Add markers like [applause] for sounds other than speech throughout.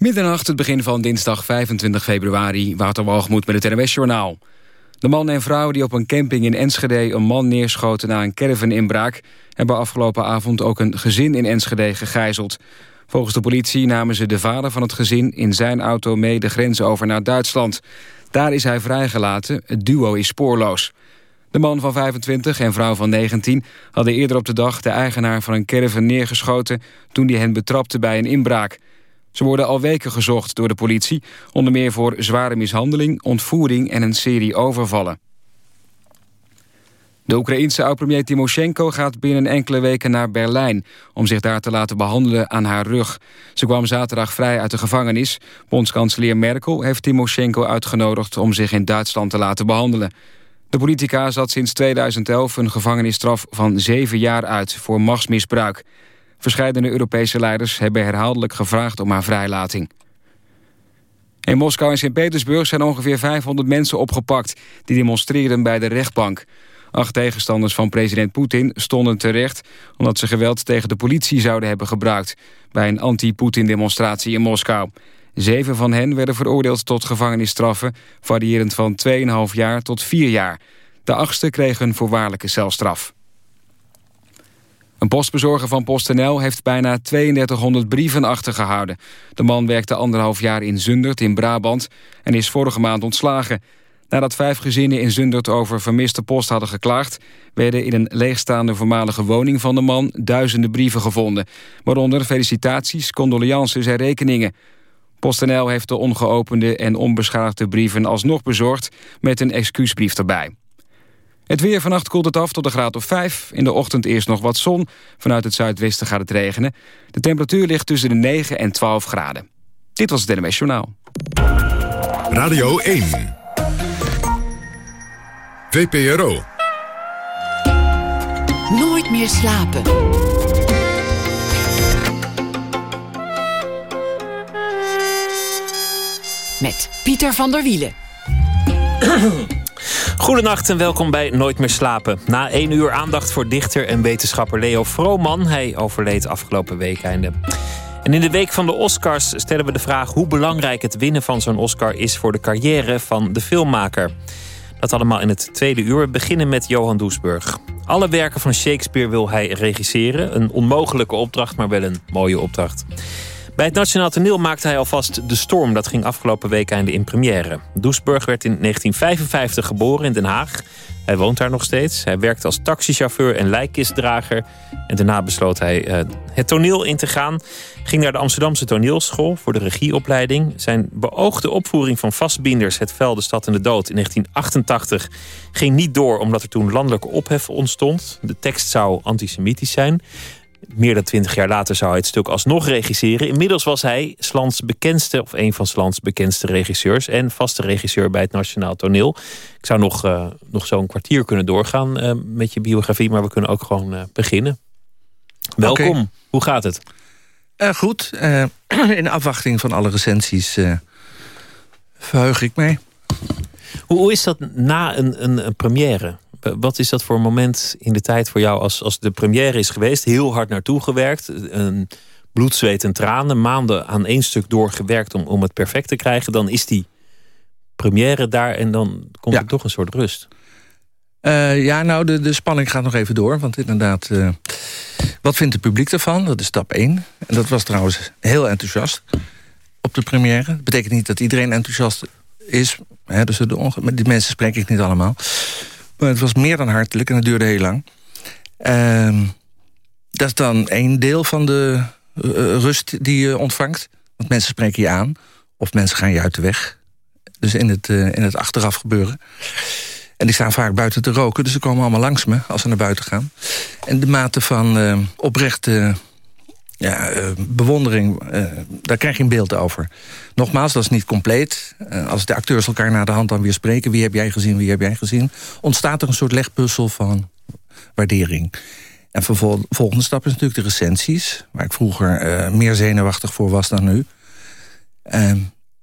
Middernacht, het begin van dinsdag 25 februari, Waterwalgemoed met het NWS-journaal. De man en vrouw die op een camping in Enschede een man neerschoten na een caravan-inbraak... hebben afgelopen avond ook een gezin in Enschede gegijzeld. Volgens de politie namen ze de vader van het gezin in zijn auto mee de grens over naar Duitsland. Daar is hij vrijgelaten, het duo is spoorloos. De man van 25 en vrouw van 19 hadden eerder op de dag de eigenaar van een caravan neergeschoten... toen die hen betrapte bij een inbraak... Ze worden al weken gezocht door de politie, onder meer voor zware mishandeling, ontvoering en een serie overvallen. De Oekraïense oud-premier Timoshenko gaat binnen enkele weken naar Berlijn... om zich daar te laten behandelen aan haar rug. Ze kwam zaterdag vrij uit de gevangenis. Bondskanselier Merkel heeft Timoshenko uitgenodigd... om zich in Duitsland te laten behandelen. De politica zat sinds 2011 een gevangenisstraf van zeven jaar uit... voor machtsmisbruik. Verscheidene Europese leiders hebben herhaaldelijk gevraagd om haar vrijlating. In Moskou en Sint-Petersburg zijn ongeveer 500 mensen opgepakt... die demonstreerden bij de rechtbank. Acht tegenstanders van president Poetin stonden terecht... omdat ze geweld tegen de politie zouden hebben gebruikt... bij een anti-Poetin-demonstratie in Moskou. Zeven van hen werden veroordeeld tot gevangenisstraffen... variërend van 2,5 jaar tot 4 jaar. De achtste kreeg een voorwaardelijke celstraf. Een postbezorger van PostNL heeft bijna 3200 brieven achtergehouden. De man werkte anderhalf jaar in Zundert in Brabant en is vorige maand ontslagen. Nadat vijf gezinnen in Zundert over vermiste post hadden geklaagd... werden in een leegstaande voormalige woning van de man duizenden brieven gevonden. Waaronder felicitaties, condolences en rekeningen. PostNL heeft de ongeopende en onbeschadigde brieven alsnog bezorgd... met een excuusbrief erbij. Het weer vannacht koelt het af tot een graad of 5. In de ochtend eerst nog wat zon. Vanuit het zuidwesten gaat het regenen. De temperatuur ligt tussen de 9 en 12 graden. Dit was het NMS Journaal. Radio 1. VPRO. Nooit meer slapen. Met Pieter van der Wielen. [clears throat] Goedenacht en welkom bij Nooit meer slapen. Na één uur aandacht voor dichter en wetenschapper Leo Vrooman. Hij overleed afgelopen weekeinde. En in de week van de Oscars stellen we de vraag... hoe belangrijk het winnen van zo'n Oscar is voor de carrière van de filmmaker. Dat allemaal in het tweede uur. Beginnen met Johan Doesburg. Alle werken van Shakespeare wil hij regisseren. Een onmogelijke opdracht, maar wel een mooie opdracht. Bij het Nationaal Toneel maakte hij alvast De Storm. Dat ging afgelopen week einde in première. Doesburg werd in 1955 geboren in Den Haag. Hij woont daar nog steeds. Hij werkte als taxichauffeur en lijkkistdrager. En daarna besloot hij uh, het toneel in te gaan. Ging naar de Amsterdamse toneelschool voor de regieopleiding. Zijn beoogde opvoering van Vastbienders, Het Vel, de Stad en de Dood in 1988 ging niet door omdat er toen landelijke ophef ontstond. De tekst zou antisemitisch zijn meer dan twintig jaar later zou hij het stuk alsnog regisseren. Inmiddels was hij Slans bekendste, of een van Slans bekendste regisseurs... en vaste regisseur bij het Nationaal Toneel. Ik zou nog, uh, nog zo'n kwartier kunnen doorgaan uh, met je biografie... maar we kunnen ook gewoon uh, beginnen. Welkom, okay. hoe gaat het? goed, [clears throat] in afwachting van alle recensies verheug ik mij. Hoe, hoe is dat na een, een, een première? Wat is dat voor een moment in de tijd voor jou als, als de première is geweest? Heel hard naartoe gewerkt. Een bloed, zweet en tranen. Maanden aan één stuk doorgewerkt om, om het perfect te krijgen. Dan is die première daar en dan komt ja. er toch een soort rust. Uh, ja, nou, de, de spanning gaat nog even door. Want inderdaad, uh, wat vindt het publiek ervan? Dat is stap 1. En dat was trouwens heel enthousiast op de première. Dat betekent niet dat iedereen enthousiast is. Hè, dus de met die mensen spreek ik niet allemaal. Maar het was meer dan hartelijk en het duurde heel lang. Uh, dat is dan één deel van de uh, rust die je ontvangt. Want mensen spreken je aan. Of mensen gaan je uit de weg. Dus in het, uh, in het achteraf gebeuren. En die staan vaak buiten te roken. Dus ze komen allemaal langs me als ze naar buiten gaan. En de mate van oprechte ja, uh, bewondering, uh, daar krijg je een beeld over. Nogmaals, dat is niet compleet. Uh, als de acteurs elkaar na de hand dan weer spreken... wie heb jij gezien, wie heb jij gezien... ontstaat er een soort legpuzzel van waardering. En de volgende stap is natuurlijk de recensies... waar ik vroeger meer zenuwachtig voor was dan nu. Ehm,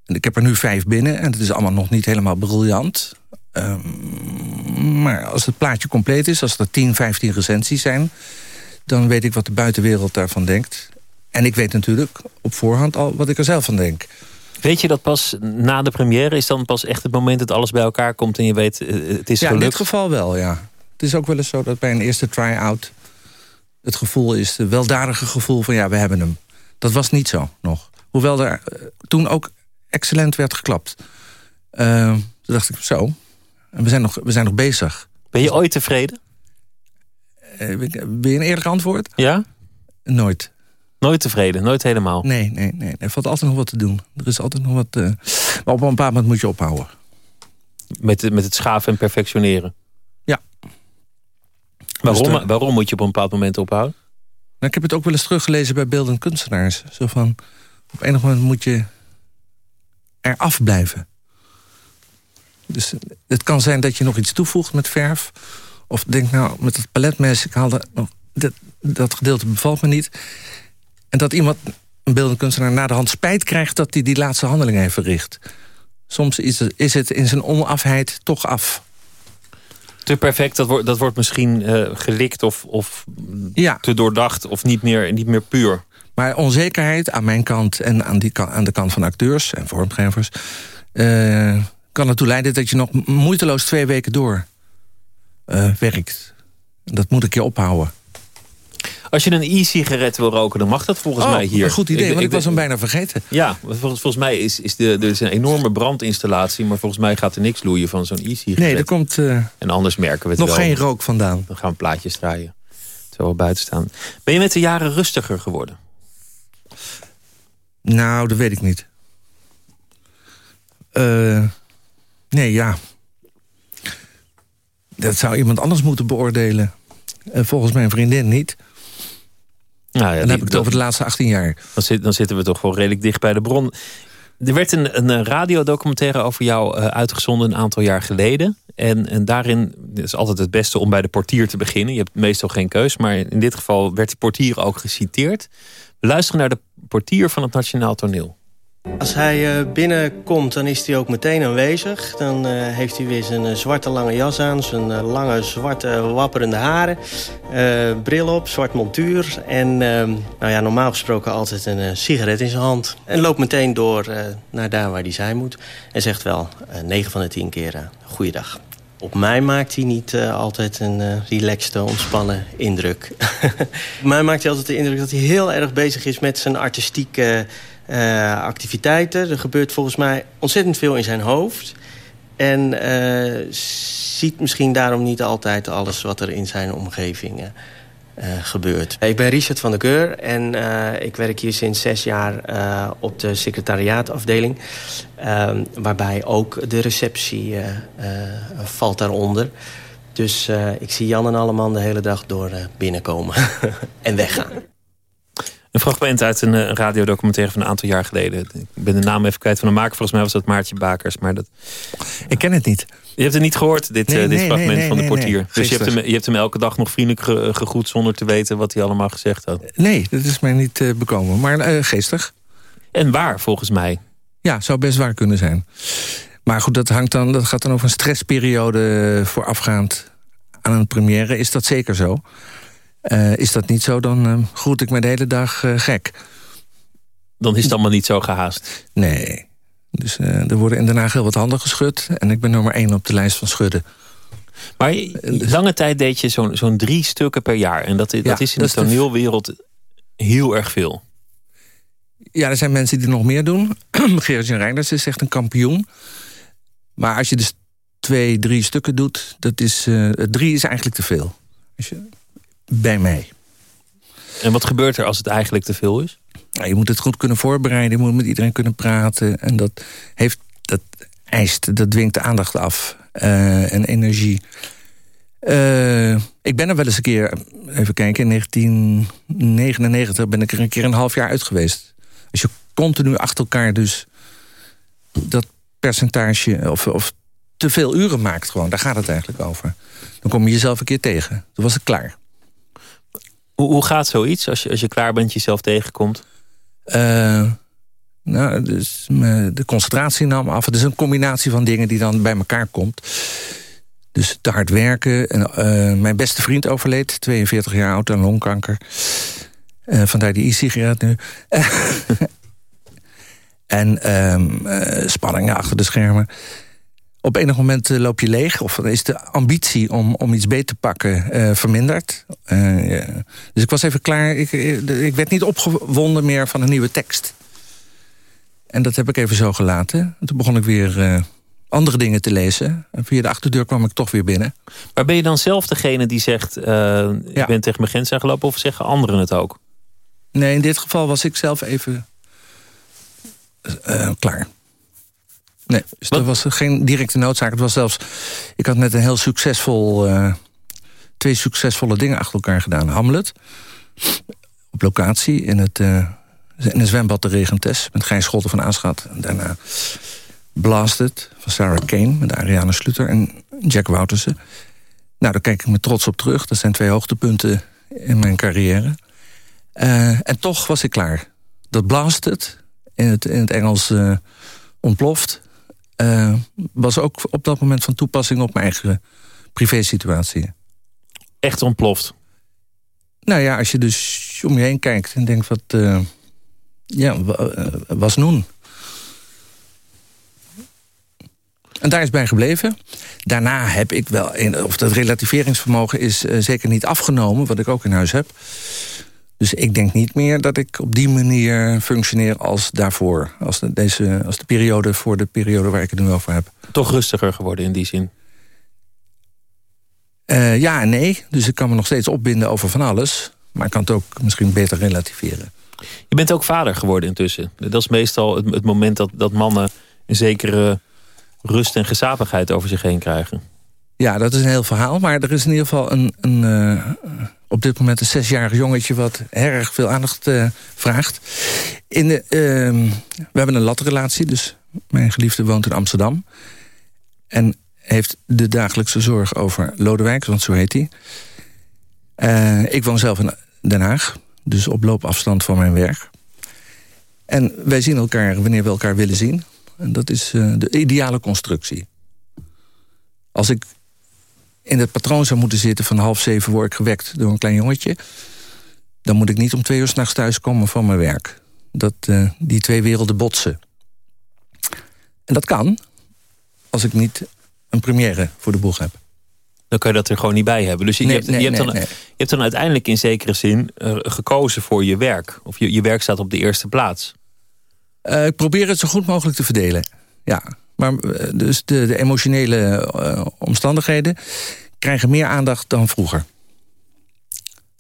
en ik heb er nu vijf binnen en het is allemaal nog niet helemaal briljant. Ehm, maar als het plaatje compleet is, als er 10, 15 recensies zijn dan weet ik wat de buitenwereld daarvan denkt. En ik weet natuurlijk op voorhand al wat ik er zelf van denk. Weet je dat pas na de première? Is dan pas echt het moment dat alles bij elkaar komt en je weet eh, het is ja, gelukt? in dit geval wel, ja. Het is ook wel eens zo dat bij een eerste try-out... het gevoel is, het weldarige gevoel van ja, we hebben hem. Dat was niet zo nog. Hoewel er eh, toen ook excellent werd geklapt. Uh, toen dacht ik, zo, en we zijn nog, we zijn nog bezig. Ben je ooit tevreden? Ben je een eerlijk antwoord? Ja? Nooit. Nooit tevreden, nooit helemaal? Nee, nee, nee. Er valt altijd nog wat te doen. Er is altijd nog wat... Uh, maar op een bepaald moment moet je ophouden. Met, met het schaven en perfectioneren? Ja. Waarom, dus waarom moet je op een bepaald moment ophouden? Nou, ik heb het ook wel eens teruggelezen bij beeldend kunstenaars. Zo van, op enig moment moet je er afblijven. Dus het kan zijn dat je nog iets toevoegt met verf. Of denk nou, met het paletmes, ik haalde nog, dat, dat gedeelte bevalt me niet. En dat iemand, een beeldend kunstenaar, na de hand spijt krijgt... dat hij die laatste handeling heeft verricht. Soms is het, is het in zijn onafheid toch af. Te perfect, dat wordt, dat wordt misschien uh, gelikt of, of ja. te doordacht... of niet meer, niet meer puur. Maar onzekerheid aan mijn kant en aan, die, aan de kant van acteurs en vormgevers... Uh, kan ertoe leiden dat je nog moeiteloos twee weken door uh, werkt. Dat moet ik je ophouden. Als je een e-sigaret wil roken, dan mag dat volgens oh, mij hier. een goed idee, ik, want ik, was hem bijna vergeten. Ja, volgens, volgens mij is, is de, er is een enorme brandinstallatie... maar volgens mij gaat er niks loeien van zo'n e-sigaret. Nee, er komt uh, en anders merken we het nog wel. geen rook vandaan. Dan gaan we plaatjes draaien. Zo wel buiten staan. Ben je met de jaren rustiger geworden? Nou, dat weet ik niet. Uh, nee, ja. Dat zou iemand anders moeten beoordelen. Uh, volgens mijn vriendin niet. Nou ja, dan heb ik het over de laatste 18 jaar. Dan, zit, dan zitten we toch wel redelijk dicht bij de bron. Er werd een, een radiodocumentaire over jou uh, uitgezonden een aantal jaar geleden. En, en daarin is altijd het beste om bij de portier te beginnen. Je hebt meestal geen keus, maar in dit geval werd de portier ook geciteerd. We luisteren naar de portier van het Nationaal Toneel. Als hij uh, binnenkomt, dan is hij ook meteen aanwezig. Dan uh, heeft hij weer zijn uh, zwarte lange jas aan, zijn lange zwarte wapperende haren. bril op, zwart montuur en ehm, nou ja, normaal gesproken altijd een sigaret in zijn hand. En loopt meteen door naar daar waar hij zijn moet. En zegt wel 9 van de 10 keer goeiedag. Op mij maakt hij niet altijd een relaxte, ontspannen indruk. [laughs] Op mij maakt hij altijd de indruk dat hij heel erg bezig is met zijn artistieke uh, activiteiten. Er gebeurt volgens mij ontzettend veel in zijn hoofd. En ziet misschien daarom niet altijd alles wat er in zijn omgeving gebeurt. Ik ben Richard van der Keur en ik werk hier sinds zes jaar op de secretariaatafdeling. Uh, waarbij ook de receptie uh, uh, valt daaronder. Dus ik zie Jan en Alleman de hele dag door binnenkomen [laughs] en weggaan. Een fragment uit een, een radiodocumentaire van een aantal jaar geleden. Ik ben de naam even kwijt van de maker. Volgens mij was dat Maartje Bakers. Maar dat... Ik ken het niet. Je hebt het niet gehoord, dit, nee, dit nee, fragment nee, van de portier. Dus je hebt, hem, je hebt hem elke dag nog vriendelijk ge, gegroet... zonder te weten wat hij allemaal gezegd had. Nee, dat is mij niet uh, bekomen. Maar uh, geestig. En waar, volgens mij. Ja, zou best waar kunnen zijn. Maar goed, dat, hangt dan, dat gaat dan over een stressperiode voorafgaand aan een première. Is dat zeker zo? Uh, is dat niet zo, dan uh, groet ik me de hele dag uh, gek. Dan is het allemaal niet zo gehaast? Nee. Dus er worden in Den Haag heel wat handen geschud. En ik ben nummer één op de lijst van schudden. Maar lange tijd deed je zo'n zo'n drie stukken per jaar. En dat, dat ja, is in dat de toneelwereld heel erg veel. Ja, er zijn mensen die nog meer doen. [clears throat] Gerrit-Jan Reinders is echt een kampioen. Maar als je dus twee, drie stukken doet... Dat is, drie is eigenlijk te veel. Als je, bij mij. En wat gebeurt er als het eigenlijk te veel is? Nou, je moet het goed kunnen voorbereiden. Je moet met iedereen kunnen praten. En dat, heeft, dat eist, dat dwingt de aandacht af. Uh, en energie. Uh, ik ben er wel eens een keer, even kijken, in 1999 ben ik er een keer een half jaar uit geweest. Als je continu achter elkaar dus dat percentage of, of te veel uren maakt gewoon, daar gaat het eigenlijk over. Dan kom je jezelf een keer tegen. Toen was ik klaar. Hoe, hoe gaat zoiets als je, als je klaar bent jezelf tegenkomt? Uh, nou, dus de concentratie nam af. Het is een combinatie van dingen die dan bij elkaar komt. Dus te hard werken. En, uh, mijn beste vriend overleed, 42 jaar oud aan longkanker. Vandaar die e-sigaret nu. [laughs] en um, spanningen achter de schermen. Op enig moment loop je leeg. Of is de ambitie om, om iets beter te pakken verminderd. Dus ik was even klaar. Ik, ik werd niet opgewonden meer van een nieuwe tekst. En dat heb ik even zo gelaten. toen begon ik weer andere dingen te lezen. En via de achterdeur kwam ik toch weer binnen. Maar ben je dan zelf degene die zegt... Ik ben tegen mijn grens aangelopen... of zeggen anderen het ook? Nee, in dit geval was ik zelf even klaar. Nee, dus er was geen directe noodzaak. Het was zelfs... Ik had net een heel succesvol... Uh, twee succesvolle dingen achter elkaar gedaan. Hamlet, op locatie in het... in een zwembad de Regentes... met Gijs Scholten van Aanschat. En daarna Blasted van Sarah Kane met Ariane Sluter en Jack Woutersen. Nou, daar kijk ik me trots op terug. Dat zijn twee hoogtepunten in mijn carrière. Uh, en toch was ik klaar. Dat Blasted, in het, in het Engels ontploft... Uh, was ook op dat moment van toepassing op mijn eigen privésituatie. Echt ontploft? Nou ja, als je dus om je heen kijkt en denkt... wat ja, was noen. En daar is bij gebleven. Daarna heb ik wel, of dat relativeringsvermogen is zeker niet afgenomen... wat ik ook in huis heb. Dus ik denk niet meer dat ik op die manier functioneer als daarvoor. Als de, deze, als de periode voor de periode waar ik het nu over heb. Toch rustiger geworden in die zin? Uh, ja en nee. Dus ik kan me nog steeds opbinden over van alles. Maar ik kan het ook misschien beter relativeren. Je bent ook vader geworden intussen. Dat is meestal het, het moment dat, dat mannen een zekere rust en gezapigheid over zich heen krijgen. Ja, dat is een heel verhaal. Maar er is in ieder geval een, een uh, op dit moment een zesjarig jongetje... wat erg veel aandacht uh, vraagt. In de, uh, we hebben een latrelatie, dus mijn geliefde woont in Amsterdam. En heeft de dagelijkse zorg over Lodewijk, want zo heet hij. Uh, ik woon zelf in Den Haag, dus op loopafstand van mijn werk. En wij zien elkaar wanneer we elkaar willen zien. En dat is uh, de ideale constructie. Als ik in het patroon zou moeten zitten van half zeven word ik gewekt door een klein jongetje... dan moet ik niet om twee uur s'nachts thuiskomen van mijn werk. Dat uh, die twee werelden botsen. En dat kan als ik niet een première voor de boeg heb. Dan kan je dat er gewoon niet bij hebben. Dus je, nee, je, hebt, nee, je, hebt, dan, je hebt, dan, uiteindelijk in zekere zin uh, gekozen voor je werk. Of je, je werk staat op de eerste plaats. Uh, ik probeer het zo goed mogelijk te verdelen. Ja, maar uh, dus de, de emotionele uh, omstandigheden krijgen meer aandacht dan vroeger.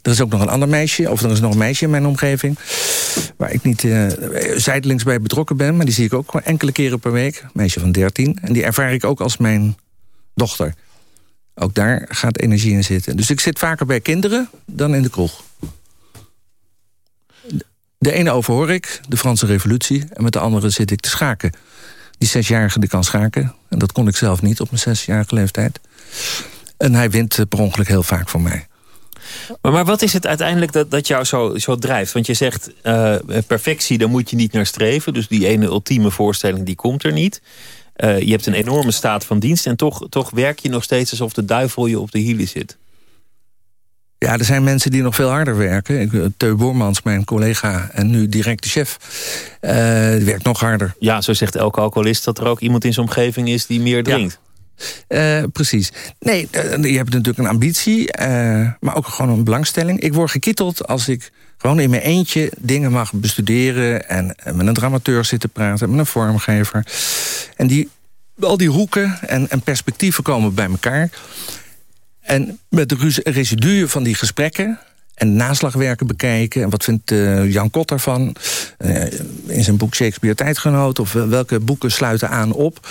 Er is ook nog een ander meisje, of er is nog een meisje in mijn omgeving... waar ik niet zijdelings bij betrokken ben... maar die zie ik ook enkele keren per week. Een meisje van 13. En die ervaar ik ook als mijn dochter. Ook daar gaat energie in zitten. Dus ik zit vaker bij kinderen dan in de kroeg. De ene overhoor ik, de Franse revolutie... en met de andere zit ik te schaken. Die zesjarige die kan schaken. En dat kon ik zelf niet op mijn zesjarige leeftijd. En hij wint per ongeluk heel vaak van mij. Maar, maar wat is het uiteindelijk dat, dat jou zo, zo drijft? Want je zegt, uh, perfectie, daar moet je niet naar streven. Dus die ene ultieme voorstelling, die komt er niet. Uh, je hebt een enorme staat van dienst... en toch, toch werk je nog steeds alsof de duivel je op de hielen zit. Ja, er zijn mensen die nog veel harder werken. Ik, eh, Teu Boormans, mijn collega en nu direct de chef, uh, die werkt nog harder. Ja, zo zegt elke alcoholist dat er ook iemand in zijn omgeving is die meer drinkt. Ja. Uh, precies. Nee, je hebt natuurlijk een ambitie, maar ook gewoon een belangstelling. Ik word gekitteld als ik gewoon in mijn eentje dingen mag bestuderen... en met een dramateur zitten praten, met een vormgever. En die, al die hoeken en, en perspectieven komen bij elkaar... En met de residuen van die gesprekken en naslagwerken bekijken. En wat vindt uh, Jan Kot daarvan? Uh, in zijn boek Shakespeare Tijdgenoot. Of welke boeken sluiten aan op.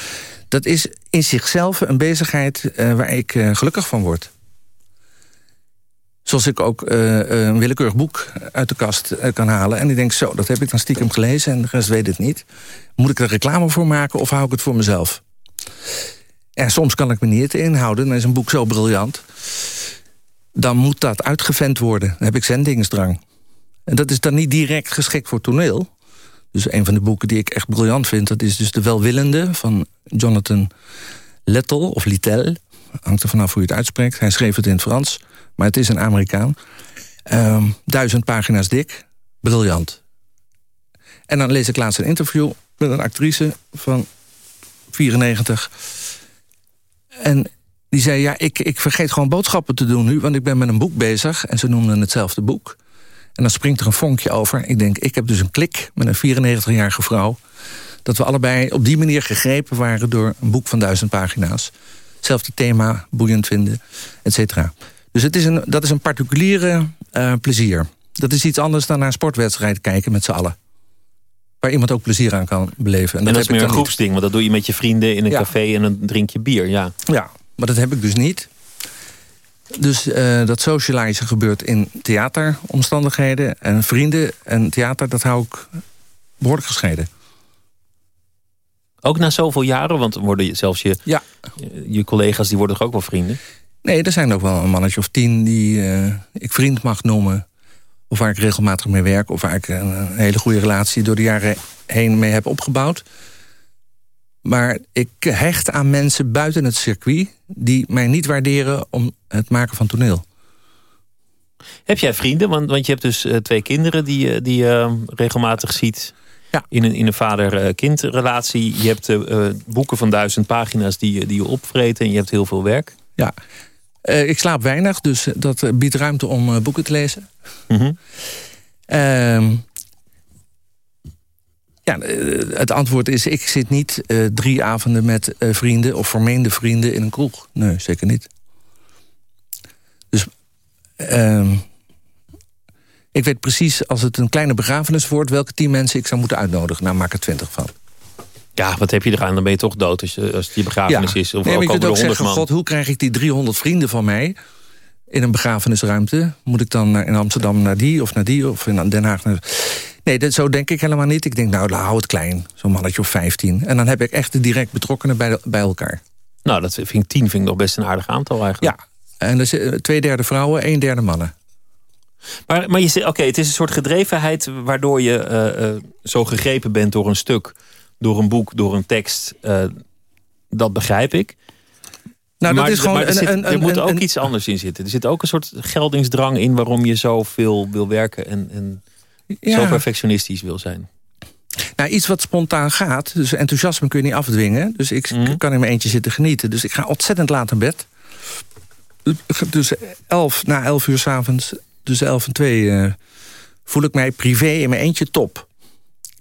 Dat is in zichzelf een bezigheid waar ik gelukkig van word. Zoals ik ook een willekeurig boek uit de kast kan halen. En ik denk, zo, dat heb ik dan stiekem gelezen en de rest weet het niet. Moet ik er reclame voor maken of hou ik het voor mezelf? En soms kan ik me niet inhouden. Dan is een boek zo briljant. Dan moet dat uitgevent worden. Dan heb ik zendingsdrang. En dat is dan niet direct geschikt voor toneel. Dus een van de boeken die ik echt briljant vind... dat is dus De Welwillende van Jonathan Lettel of Littel. Hangt er vanaf hoe je het uitspreekt. Hij schreef het in het Frans, maar het is een Amerikaan. Ehm, duizend pagina's dik. Briljant. En dan lees ik laatst een interview met een actrice van 94. En die zei, ja, ik, ik vergeet gewoon boodschappen te doen nu... want ik ben met een boek bezig en ze noemden hetzelfde boek. En dan springt er een vonkje over. Ik denk, ik heb dus een klik met een 94-jarige vrouw... dat we allebei op die manier gegrepen waren... door een boek van duizend pagina's. Hetzelfde thema, boeiend vinden, et cetera. Dus het is een, dat is een particuliere uh, plezier. Dat is iets anders dan naar een sportwedstrijd kijken met z'n allen. Waar iemand ook plezier aan kan beleven. En, dat, is meer een groepsding, want dat doe je met je vrienden in een café en dan drink je bier. Ja. ja, maar dat heb ik dus niet. Dus uh, dat socializen gebeurt in theateromstandigheden. En vrienden en theater, dat hou ik behoorlijk gescheiden. Ook na zoveel jaren? Want worden zelfs je, ja. je collega's die worden toch ook wel vrienden? Nee, er zijn ook wel een mannetje of tien die uh, ik vriend mag noemen. Of waar ik regelmatig mee werk. Of waar ik een, hele goede relatie door de jaren heen mee heb opgebouwd. Maar ik hecht aan mensen buiten het circuit... die mij niet waarderen om het maken van toneel. Heb jij vrienden? Want, want je hebt dus uh, twee kinderen die, uh, die je uh, regelmatig ziet... Ja. in een, in een vader-kindrelatie. Je hebt boeken van duizend pagina's die, die je opvreten... en je hebt heel veel werk. Ja, ik slaap weinig, dus dat biedt ruimte om boeken te lezen. Mm -hmm. Ja, eh, het antwoord is, ik zit niet uh, drie avonden met uh, vrienden... of vermeende vrienden in een kroeg. Nee, zeker niet. Dus uh, ik weet precies, als het een kleine begrafenis wordt... welke tien mensen ik zou moeten uitnodigen. Nou, maak er twintig van. Ja, wat heb je eraan? Dan ben je toch dood als, als het die begrafenis is. Of nee, ook je kunt ook zeggen, man. God, hoe krijg ik die 300 vrienden van mij in een begrafenisruimte? Moet ik dan in Amsterdam naar die of naar die of in Den Haag naar... Nee, dat, zo denk ik helemaal niet. Ik denk, nou, hou het klein. Zo'n mannetje of 15. En dan heb ik echt de direct betrokkenen bij, bij elkaar. Nou, dat vind ik tien vind ik nog best een aardig aantal eigenlijk. Ja, en dus twee derde vrouwen, een derde mannen. Maar, maar je zegt, oké, het is een soort gedrevenheid... waardoor je uh, uh, zo gegrepen bent door een stuk, door een boek, door een tekst. Uh, dat begrijp ik. Nou, maar, dat is gewoon er, een, zit, een, er moet een, ook iets anders in zitten. Er zit ook een soort geldingsdrang in... waarom je zoveel wil werken en... en ja. zo perfectionistisch wil zijn. Nou, iets wat spontaan gaat. Dus enthousiasme kun je niet afdwingen. Dus ik Mhm. kan in mijn eentje zitten genieten. Dus ik ga ontzettend laat naar bed. Dus elf, na elf uur s'avonds, dus elf en twee... eh, voel ik mij privé in mijn eentje top.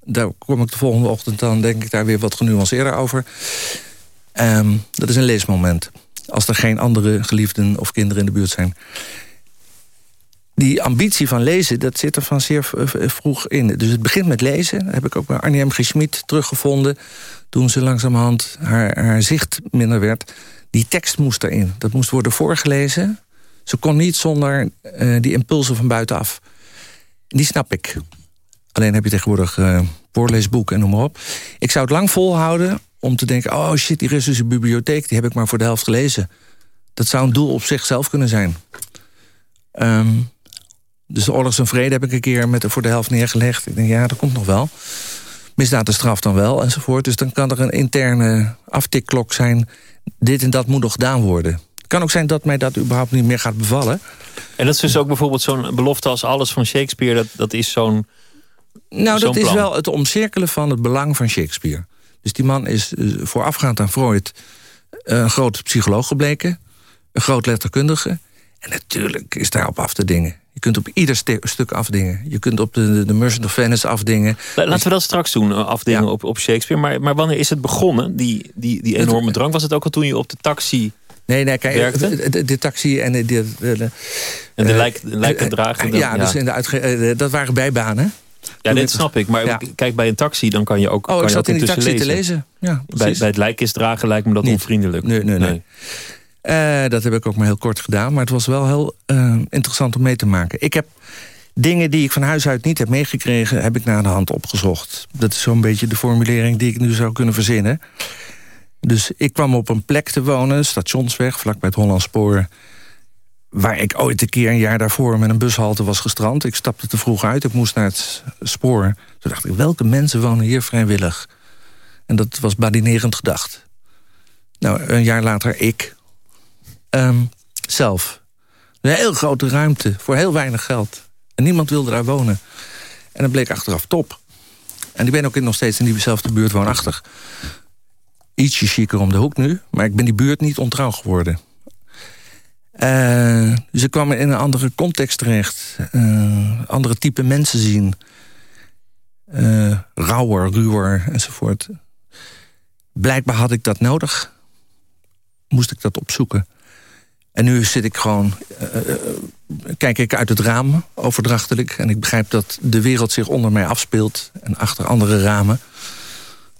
Daar kom ik de volgende ochtend dan, denk ik daar weer wat genuanceerder over. Ehm, dat is een leesmoment. Als er geen andere geliefden of kinderen in de buurt zijn die ambitie van lezen, dat zit er van zeer vroeg in. Dus het begint met lezen. Heb ik ook bij Arnie M. G. Schmid teruggevonden. Toen ze langzamerhand haar, haar zicht minder werd. Die tekst moest erin. Dat moest worden voorgelezen. Ze kon niet zonder uh, die impulsen van buitenaf. Die snap ik. Alleen heb je tegenwoordig uh, voorleesboeken en noem maar op. Ik zou het lang volhouden om te denken... oh shit, die Russische bibliotheek, die heb ik maar voor de helft gelezen. Dat zou een doel op zichzelf kunnen zijn. Um, dus Oorlogs en Vrede heb ik een keer met, voor de helft neergelegd. Ik denk, ja, dat komt nog wel. Misdaad de straf dan wel, enzovoort. Dus dan kan er een interne aftikklok zijn. Dit en dat moet nog gedaan worden. Het kan ook zijn dat mij dat überhaupt niet meer gaat bevallen. En dat is dus ook bijvoorbeeld zo'n belofte als alles van Shakespeare. Dat, dat is zo'n Nou, dat is wel het omcirkelen van het belang van Shakespeare. Dus die man is uh, voorafgaand aan Freud... eh, een grote psycholoog gebleken. Een groot letterkundige. En natuurlijk is daarop af te dingen. Je kunt op ieder st stuk afdingen. Je kunt op de, de, de Merchant of Venice afdingen. Laten we dat straks doen, eh, afdingen ja. op, op Shakespeare. Maar, maar wanneer is het begonnen, die, die, die enorme drang? Was het ook al toen je op de taxi Nee, nee, kijk, de, de, de, taxi en de... de, de en de uh, lijk, lijkendrager. Uh, ja, ja, dus in de uitge dat waren bijbanen. Ja, dit snap ik. Maar ja. kijk, bij een taxi, dan kan je ook Oh, kan ik je zat ook in die taxi lezen. te lezen. Ja, bij, bij het lijkisdragen lijkt me dat Niet. onvriendelijk. Nee, nee, nee. nee. Uh, dat heb ik ook maar heel kort gedaan. Maar het was wel heel uh, interessant om mee te maken. Ik heb dingen die ik van huis uit niet heb meegekregen... heb ik naar de hand opgezocht. Dat is zo'n beetje de formulering die ik nu zou kunnen verzinnen. Dus ik kwam op een plek te wonen, stationsweg... vlakbij het Hollandspoor... waar ik ooit een keer een jaar daarvoor met een bushalte was gestrand. Ik stapte te vroeg uit, ik moest naar het spoor. Toen dacht ik, welke mensen wonen hier vrijwillig? En dat was badinerend gedacht. Nou, een jaar later ik... Um, zelf. Een heel grote ruimte, voor heel weinig geld. En niemand wilde daar wonen. En dat bleek achteraf top. En ik ben ook nog steeds in diezelfde buurt woonachtig. Ietsje chiquer om de hoek nu. Maar ik ben die buurt niet ontrouw geworden. Uh, dus ik kwam in een andere context terecht. Uh, andere type mensen zien. Uh, rauwer, ruwer enzovoort. Blijkbaar had ik dat nodig. Moest ik dat opzoeken. En nu zit ik gewoon... kijk ik uit het raam, overdrachtelijk... en ik begrijp dat de wereld zich onder mij afspeelt... en achter andere ramen.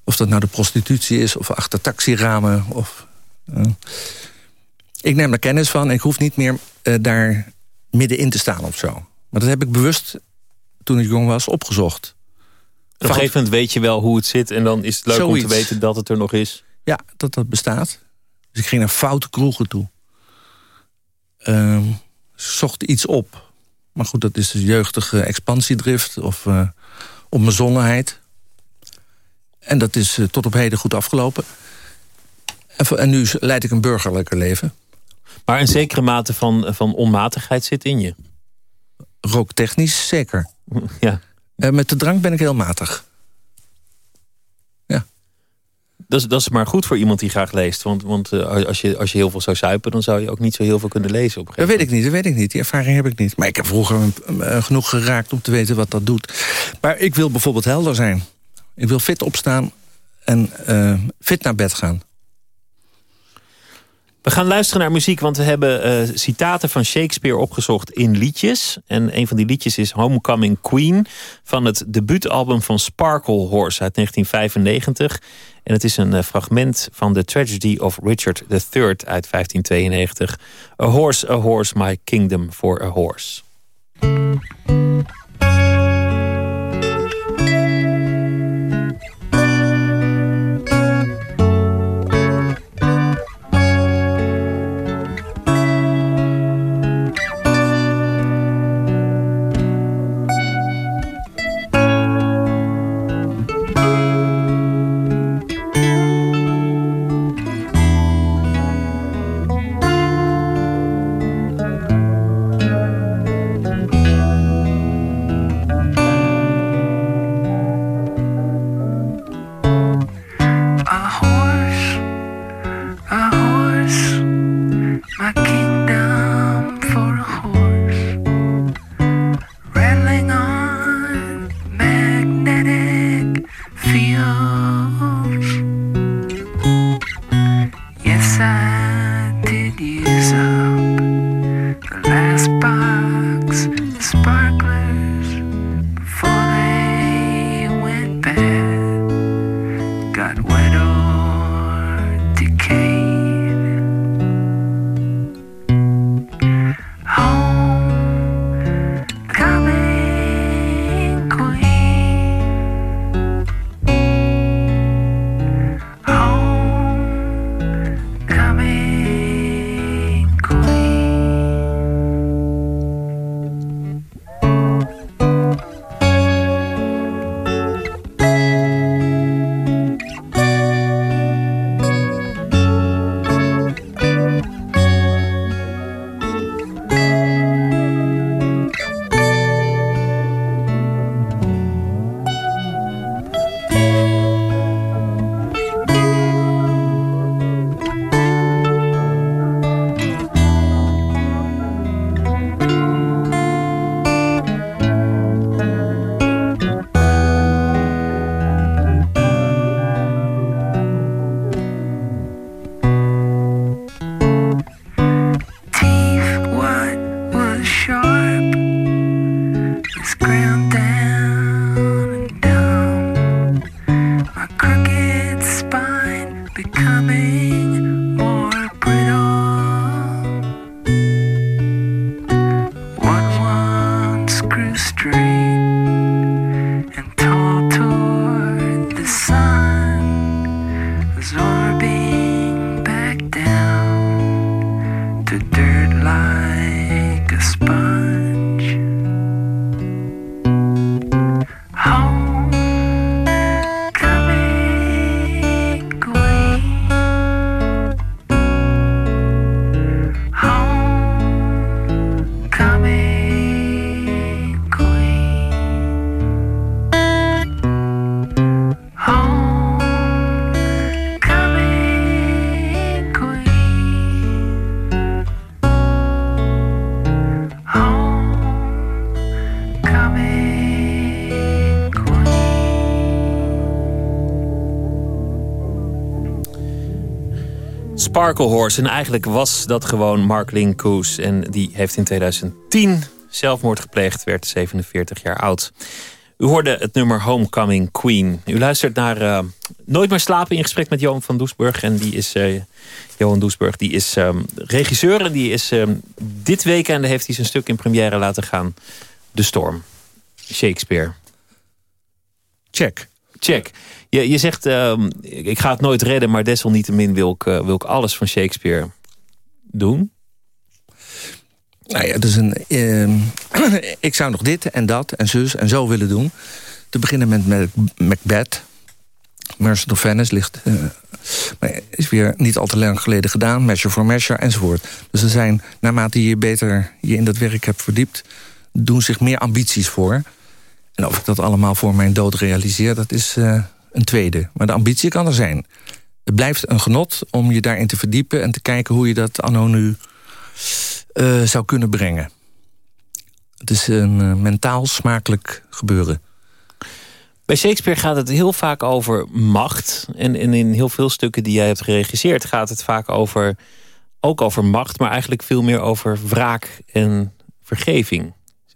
Of dat nou de prostitutie is, of achter taxiramen... of ik neem er kennis van. Ik hoef niet meer daar middenin te staan of zo. Maar dat heb ik bewust, toen ik jong was, opgezocht. Op een gegeven moment weet je wel hoe het zit... en dan is het leuk om te weten dat het er nog is. Ja, dat dat bestaat. Dus ik ging naar foute kroegen toe. Uh, zocht iets op. Maar goed, dat is de jeugdige expansiedrift... of uh, op mijn zonneheid. En dat is uh, tot op heden goed afgelopen. En, en nu leid ik een burgerlijker leven. Maar een zekere mate van, van onmatigheid zit in je. Rooktechnisch zeker. [laughs] Ja. Met de drank ben ik heel matig. Dat is, dat is maar goed voor iemand die graag leest. Want, want uh, als, je, als je heel veel zou suipen... dan zou je ook niet zo heel veel kunnen lezen. Op dat weet ik niet, dat weet ik niet. Die ervaring heb ik niet. Maar ik heb vroeger uh, genoeg geraakt om te weten wat dat doet. Maar ik wil bijvoorbeeld helder zijn. Ik wil fit opstaan en fit naar bed gaan. We gaan luisteren naar muziek, want we hebben uh, citaten van Shakespeare opgezocht in liedjes. En een van die liedjes is Homecoming Queen van het debuutalbum van Sparkle Horse uit 1995. En het is een uh, fragment van The Tragedy of Richard III uit 1592. A horse, a horse, my kingdom for a horse. Sparkle Horse. En eigenlijk was dat gewoon Mark Linkoes. En die heeft in 2010 zelfmoord gepleegd, werd 47 jaar oud. U hoorde het nummer Homecoming Queen. U luistert naar uh, Nooit meer slapen in gesprek met Johan van Doesburg. En die is, uh, Johan Doesburg die is um, regisseur. En die is um, dit weekend heeft hij zijn stuk in première laten gaan. De Storm. Shakespeare. Check. Check. Je, je zegt, um, ik ga het nooit redden, maar desalniettemin wil ik, uh, wil ik alles van Shakespeare doen. Nou ja, het is een, uh, [clears throat] ik zou nog dit en dat en zus en zo willen doen. Te beginnen met, Macbeth. Merchant of Venice ligt, maar is weer niet al te lang geleden gedaan. Measure for Measure enzovoort. Dus er zijn, naarmate je beter je in dat werk hebt verdiept... doen zich meer ambities voor. En of ik dat allemaal voor mijn dood realiseer, dat is uh, een tweede. Maar de ambitie kan er zijn. Het blijft een genot om je daarin te verdiepen... en te kijken hoe je dat anno nu uh, zou kunnen brengen. Het is een uh, mentaal smakelijk gebeuren. Bij Shakespeare gaat het heel vaak over macht. En, en in heel veel stukken die jij hebt geregisseerd... gaat het vaak over, ook over macht... maar eigenlijk veel meer over wraak en vergeving.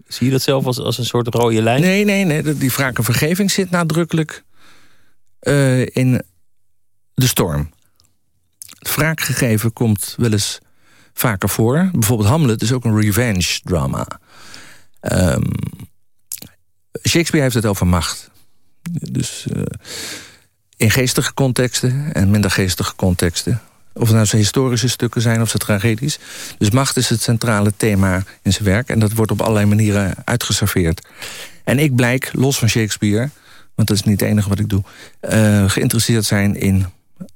Zie je dat zelf als, als een soort rode lijn? Nee, nee, nee. Die wraak en vergeving zit nadrukkelijk uh, in de storm. Het wraakgegeven komt wel eens vaker voor. Bijvoorbeeld Hamlet is ook een revenge drama. Um, Shakespeare heeft het over macht. Dus uh, in geestige contexten en minder geestige contexten. Of het nou zijn historische stukken zijn of ze tragedies. Dus macht is het centrale thema in zijn werk. En dat wordt op allerlei manieren uitgeserveerd. En ik blijk, los van Shakespeare... want dat is niet het enige wat ik doe... Uh, geïnteresseerd zijn in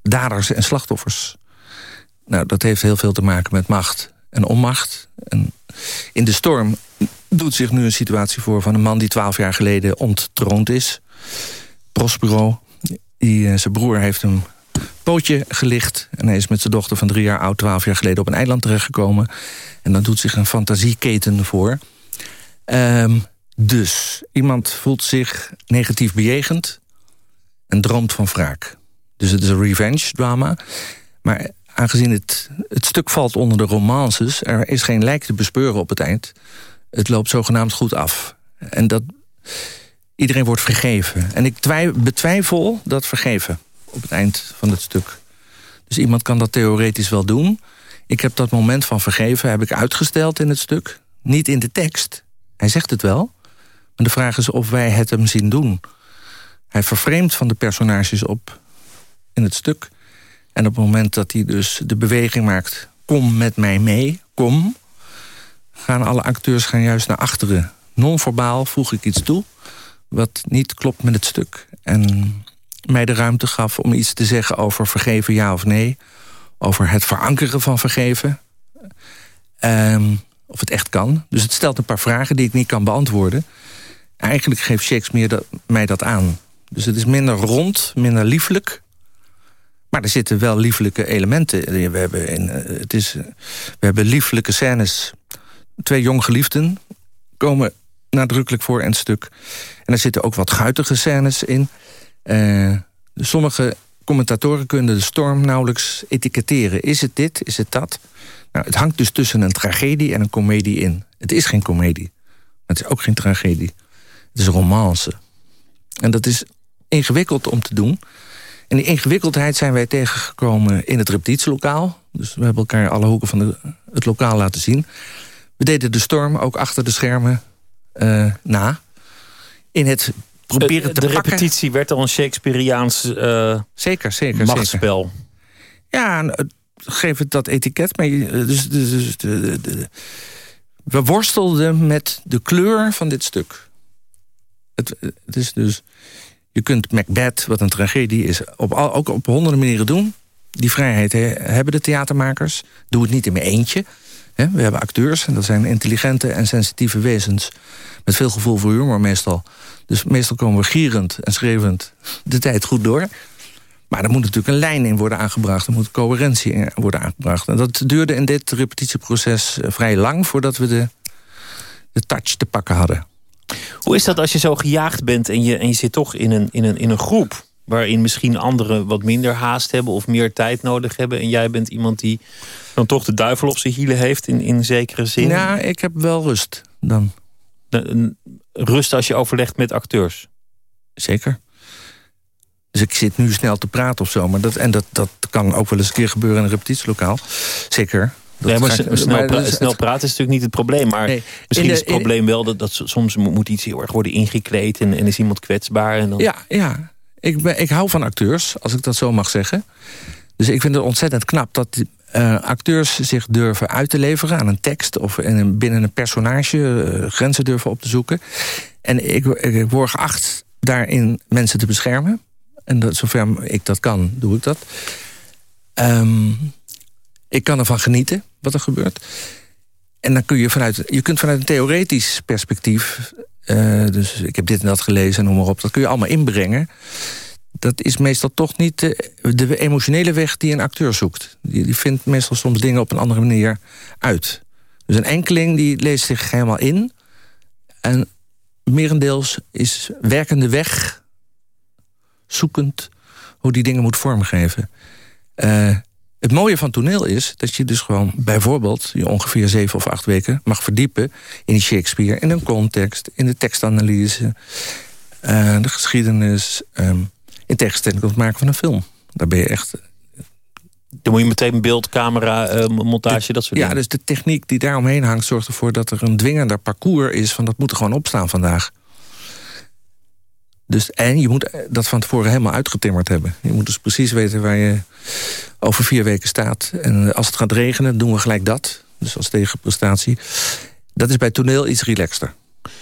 daders en slachtoffers. Nou, dat heeft heel veel te maken met macht en onmacht. En in de storm doet zich nu een situatie voor... van een man die twaalf jaar geleden onttroond is. Prospero. Die, uh, zijn broer heeft hem pootje gelicht. En hij is met zijn dochter van drie jaar oud... twaalf jaar geleden op een eiland terechtgekomen. En dan doet zich een fantasieketen voor. Um, dus, iemand voelt zich negatief bejegend... en droomt van wraak. Dus het is een revenge drama. Maar aangezien het, het stuk valt onder de romances... er is geen lijk te bespeuren op het eind. Het loopt zogenaamd goed af. En dat... Iedereen wordt vergeven. En ik betwijfel dat vergeven op het eind van het stuk. Dus iemand kan dat theoretisch wel doen. Ik heb dat moment van vergeven heb ik uitgesteld in het stuk. Niet in de tekst. Hij zegt het wel. De vraag is of wij het hem zien doen. Hij vervreemdt van de personages op in het stuk. En op het moment dat hij dus de beweging maakt... kom met mij mee, kom... gaan alle acteurs gaan juist naar achteren. Non-verbaal voeg ik iets toe... wat niet klopt met het stuk. En mij de ruimte gaf om iets te zeggen over vergeven ja of nee. Over het verankeren van vergeven. Um, of het echt kan. Dus het stelt een paar vragen die ik niet kan beantwoorden. Eigenlijk geeft Shakespeare mij dat aan. Dus het is minder rond, minder lieflijk. Maar er zitten wel lieflijke elementen. We hebben, in, het is, we hebben lieflijke scènes. Twee jonggeliefden komen nadrukkelijk voor in het stuk. En er zitten ook wat guitige scènes in. Uh, sommige commentatoren kunnen de storm nauwelijks etiketteren. Is het dit? Is het dat? Nou, het hangt dus tussen een tragedie en een komedie in. Het is geen komedie. Het is ook geen tragedie. Het is een romance. En dat is ingewikkeld om te doen. En die ingewikkeldheid zijn wij tegengekomen in het repetitielokaal. Dus we hebben elkaar alle hoeken van de, het lokaal laten zien. We deden de storm ook achter de schermen uh, na. In het proberen de, te de pakken. repetitie werd al een Shakespeareaans uh, zeker, zeker, machtsspel. Zeker. Ja, geef het dat etiket. Maar dus, dus, dus de, de, we worstelden met de kleur van dit stuk. Het, is dus... Je kunt Macbeth, wat een tragedie is, op, ook op honderden manieren doen. Die vrijheid he, hebben de theatermakers. Doe het niet in mijn eentje. We hebben acteurs, en dat zijn intelligente en sensitieve wezens. Met veel gevoel voor humor meestal. Dus meestal komen we gierend en schreeuwend de tijd goed door. Maar er moet natuurlijk een lijn in worden aangebracht. Er moet coherentie in worden aangebracht. En dat duurde in dit repetitieproces vrij lang... voordat we de, de touch te pakken hadden. Hoe is dat als je zo gejaagd bent en je, en je zit toch in een, in, een, in een groep? waarin misschien anderen wat minder haast hebben of meer tijd nodig hebben. En jij bent iemand die dan toch de duivel op zijn hielen heeft in, in zekere zin. Ja, ik heb wel rust dan. rust als je overlegt met acteurs. Zeker. Dus ik zit nu snel te praten of zo. Maar dat, en dat, dat kan ook wel eens een keer gebeuren in een repetitielokale. Zeker. Maar, snel, snel, praten is natuurlijk niet het probleem. Maar misschien is het probleem wel dat, dat soms moet iets heel erg worden ingekleed... en, en is iemand kwetsbaar. En dan... Ja, ja. Ik, ben, ik hou van acteurs, als ik dat zo mag zeggen. Dus ik vind het ontzettend knap dat uh, acteurs zich durven uit te leveren... aan een tekst of in binnen een personage uh, grenzen durven op te zoeken. En ik, ik word geacht daarin mensen te beschermen. En dat, zover ik dat kan, doe ik dat. Um, ik kan ervan genieten, wat er gebeurt. En dan kun je vanuit, je kunt vanuit een theoretisch perspectief... Uh, dus ik heb dit en dat gelezen en noem maar op... dat kun je allemaal inbrengen. Dat is meestal toch niet de, de emotionele weg die een acteur zoekt. Die, die vindt meestal soms dingen op een andere manier uit. Dus een enkeling die leest zich helemaal in... en merendeels is werkende weg zoekend hoe die dingen moet vormgeven. Uh, het mooie van toneel is dat je dus gewoon bijvoorbeeld... je ongeveer zeven of acht weken mag verdiepen in Shakespeare... in een context, in de tekstanalyse, uh, de geschiedenis... Um, in tegenstelling tot het maken van een film. Daar ben je echt... Dan moet je meteen beeld, camera, uh, montage, dat soort dingen. Ja, dus de techniek die daaromheen hangt... zorgt ervoor dat er een dwingender parcours is... van dat moet er gewoon opstaan vandaag. Dus, en je moet dat van tevoren helemaal uitgetimmerd hebben. Je moet dus precies weten waar je over vier weken staat. En als het gaat regenen, doen we gelijk dat. Dus als tegenprestatie. Dat is bij toneel iets relaxter.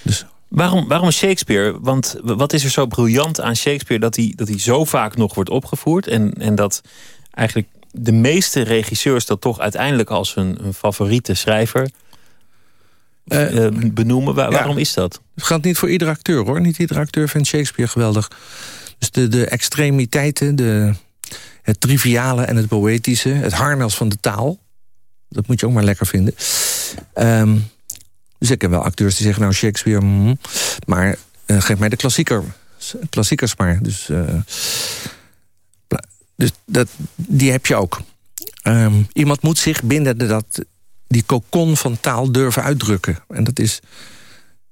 Dus... Waarom, waarom Shakespeare? Want wat is er zo briljant aan Shakespeare... dat hij, dat hij zo vaak nog wordt opgevoerd... en, en dat eigenlijk de meeste regisseurs dat toch uiteindelijk als hun, hun favoriete schrijver uh, benoemen. waarom is dat? Het gaat niet voor iedere acteur hoor. Niet iedere acteur vindt Shakespeare geweldig. Dus de, de extremiteiten, de, het triviale en het poëtische... het harnas van de taal, dat moet je ook maar lekker vinden. Um, dus ik heb wel acteurs die zeggen, nou Shakespeare... Mm, maar uh, geef mij de klassieker, klassiekers maar. Dus, uh, dus dat, die heb je ook. Um, iemand moet zich binnen dat die kokon van taal durven uitdrukken. En dat is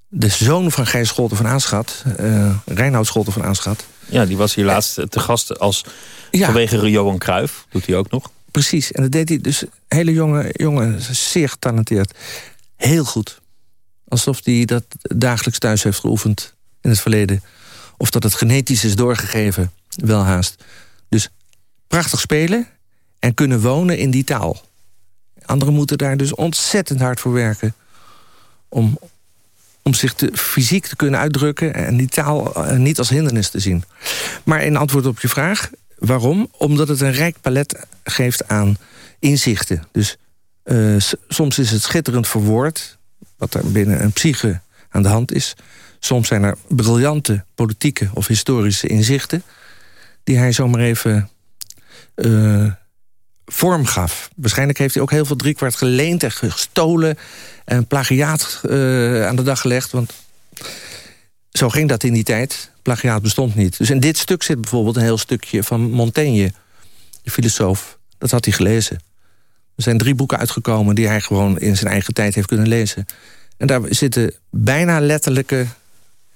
de zoon van Gijs Scholten van Aanschat, uh, Reinoud Scholten van Aanschat. Ja, die was hier laatst te gast als ja. vanwege Johan Cruijff. Doet hij ook nog. Precies, en dat deed hij dus hele jonge, jonge zeer getalenteerd. Heel goed. Alsof hij dat dagelijks thuis heeft geoefend in het verleden. Of dat het genetisch is doorgegeven, wel haast. Dus prachtig spelen en kunnen wonen in die taal. Anderen moeten daar dus ontzettend hard voor werken... om, om zich te, fysiek te kunnen uitdrukken... en die taal eh, niet als hindernis te zien. Maar in antwoord op je vraag, waarom? Omdat het een rijk palet geeft aan inzichten. Dus uh, soms is het schitterend verwoord... wat er binnen een psyche aan de hand is. Soms zijn er briljante politieke of historische inzichten... die hij zomaar even... Uh, vorm gaf. Waarschijnlijk heeft hij ook heel veel driekwart geleend en gestolen... en plagiaat uh, aan de dag gelegd. Want zo ging dat in die tijd. Plagiaat bestond niet. Dus in dit stuk zit bijvoorbeeld een heel stukje van Montaigne... de filosoof. Dat had hij gelezen. Er zijn drie boeken uitgekomen die hij gewoon in zijn eigen tijd heeft kunnen lezen. En daar zitten bijna letterlijke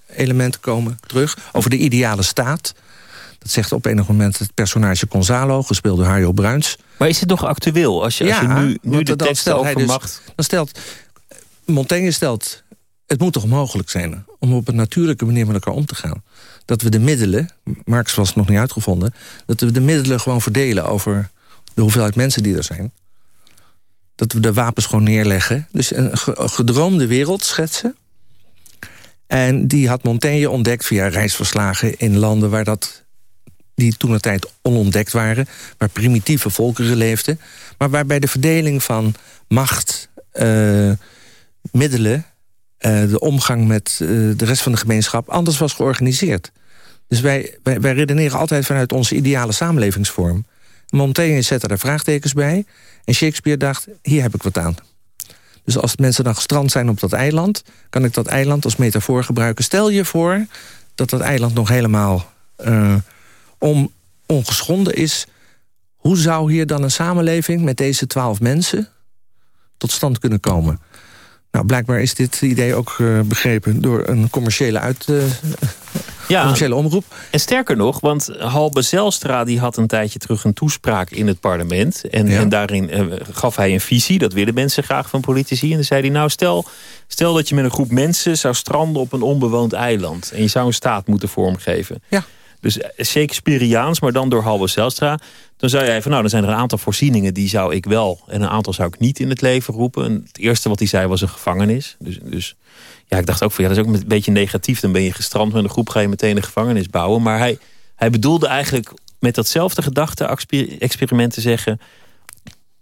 elementen komen terug. Over de ideale staat. Dat zegt op enig moment het personage Gonzalo, gespeeld door Harjo Bruins. Maar is het nog actueel? Als je, als je nu, nu de tekst over dus, Dan stelt, Montaigne stelt, het moet toch mogelijk zijn... om op een natuurlijke manier met elkaar om te gaan. Dat we de middelen, Marx was nog niet uitgevonden... dat we de middelen gewoon verdelen over de hoeveelheid mensen die er zijn. Dat we de wapens gewoon neerleggen. Dus een gedroomde wereld schetsen. En die had Montaigne ontdekt via reisverslagen in landen waar dat die toen tijd onontdekt waren... waar primitieve volkeren leefden... maar waarbij de verdeling van macht, uh, middelen... Uh, de omgang met uh, de rest van de gemeenschap anders was georganiseerd. Dus wij, wij, wij, redeneren altijd vanuit onze ideale samenlevingsvorm. Montaigne zette daar vraagtekens bij. En Shakespeare dacht, hier heb ik wat aan. Dus als mensen dan gestrand zijn op dat eiland... kan ik dat eiland als metafoor gebruiken. Stel je voor dat dat eiland nog helemaal om ongeschonden is... hoe zou hier dan een samenleving met deze twaalf mensen tot stand kunnen komen? Nou, blijkbaar is dit idee ook uh, begrepen door een commerciële, uit, uh, [laughs] ja, commerciële omroep. En sterker nog, want Halbe Zelstra die had een tijdje terug een toespraak in het parlement. En, en daarin uh, gaf hij een visie, dat willen mensen graag van politici. En dan zei hij, nou stel, stel dat je met een groep mensen zou stranden op een onbewoond eiland. En je zou een staat moeten vormgeven. Ja. Dus Shakespeareaans, maar dan door Halbe Zelstra. Dan zou jij van, nou, dan zijn er een aantal voorzieningen... die zou ik wel en een aantal zou ik niet in het leven roepen. En het eerste wat hij zei was een gevangenis. Dus, dus ja, ik dacht ook van, ja, dat is ook een beetje negatief. Dan ben je gestrand met een groep, ga je meteen een gevangenis bouwen. Maar hij, hij bedoelde eigenlijk met datzelfde gedachte-experiment te zeggen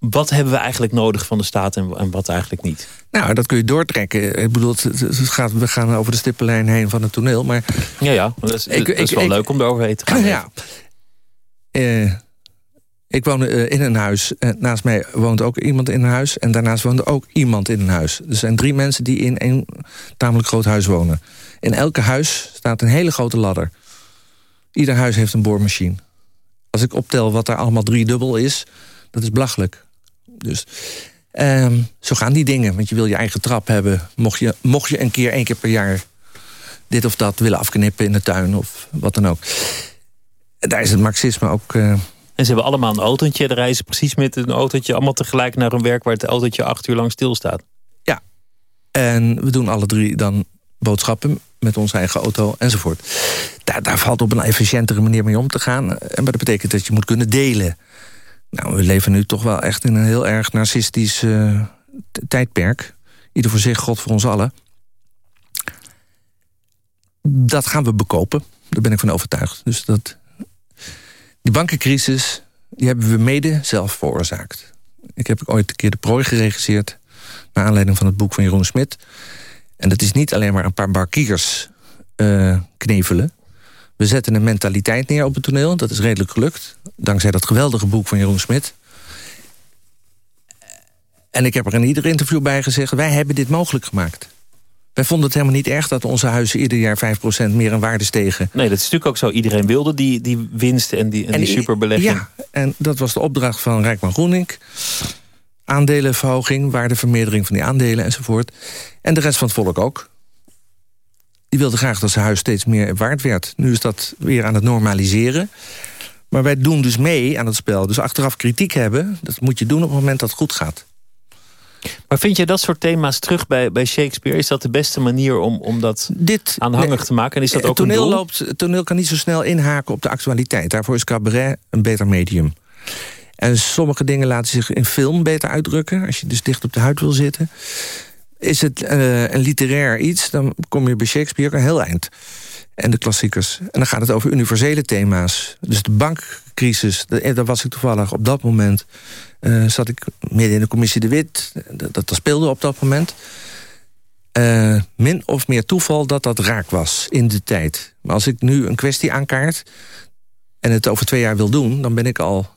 wat hebben we eigenlijk nodig van de staat en, en, wat eigenlijk niet? Nou, dat kun je doortrekken. Ik bedoel, het, gaat, we gaan over de stippenlijn heen van het toneel. Maar ja, ja dat is, ik, is wel leuk om eroverheen te gaan. [clears throat] Ja. Uh, ik woon uh, in een huis. Uh, naast mij woont ook iemand in een huis. En daarnaast woonde ook iemand in een huis. Er zijn drie mensen die in een tamelijk groot huis wonen. In elke huis staat een hele grote ladder. Ieder huis heeft een boormachine. Als ik optel wat daar allemaal driedubbel is... dat is belachelijk. Dus um, zo gaan die dingen. Want je wil je eigen trap hebben. Mocht je, mocht je een keer, één keer per jaar... dit of dat willen afknippen in de tuin of wat dan ook. Daar is het marxisme ook... Uh... En ze hebben allemaal een autootje. De reizen precies met een autootje allemaal tegelijk naar een werk... waar het autootje acht uur lang stilstaat. Ja. En we doen alle drie dan boodschappen met onze eigen auto enzovoort. Daar, daar valt op een efficiëntere manier mee om te gaan. Maar dat betekent dat je moet kunnen delen. Nou, we leven nu toch wel echt in een heel erg narcistisch uh, tijdperk. Ieder voor zich, God voor ons allen. Dat gaan we bekopen. Daar ben ik van overtuigd. Dus dat, die bankencrisis die hebben we mede zelf veroorzaakt. Ik heb ooit een keer de prooi geregisseerd... naar aanleiding van het boek van Jeroen Smit. En dat is niet alleen maar een paar barkiers uh, knevelen... We zetten een mentaliteit neer op het toneel. Dat is redelijk gelukt. Dankzij dat geweldige boek van Jeroen Smit. En ik heb er in ieder interview bij gezegd... wij hebben dit mogelijk gemaakt. Wij vonden het helemaal niet erg dat onze huizen ieder jaar 5% meer in waarde stegen. Nee, dat is natuurlijk ook zo. Iedereen wilde die, die winst en die, en, die superbelegging. Ja, en dat was de opdracht van Rijkman Groening. Aandelenverhoging, waardevermeerdering van die aandelen enzovoort. En de rest van het volk ook die wilde graag dat zijn huis steeds meer waard werd. Nu is dat weer aan het normaliseren. Maar wij doen dus mee aan het spel. Dus achteraf kritiek hebben, dat moet je doen op het moment dat het goed gaat. Maar vind je dat soort thema's terug bij, bij Shakespeare? Is dat de beste manier om, om dat Dit, aanhangig te maken? En is dat ook toneel, een doel? Loopt, toneel kan niet zo snel inhaken op de actualiteit. Daarvoor is cabaret een beter medium. En sommige dingen laten zich in film beter uitdrukken. Als je dus dicht op de huid wil zitten. Is het uh, een literair iets, dan kom je bij Shakespeare een heel eind. En de klassiekers. En dan gaat het over universele thema's. Dus de bankcrisis, eh, daar was ik toevallig op dat moment... Uh, zat ik midden in de commissie De Wit. Dat, speelde op dat moment. Min of meer toeval dat dat raak was in de tijd. Maar als ik nu een kwestie aankaart... en het over twee jaar wil doen... dan ben ik al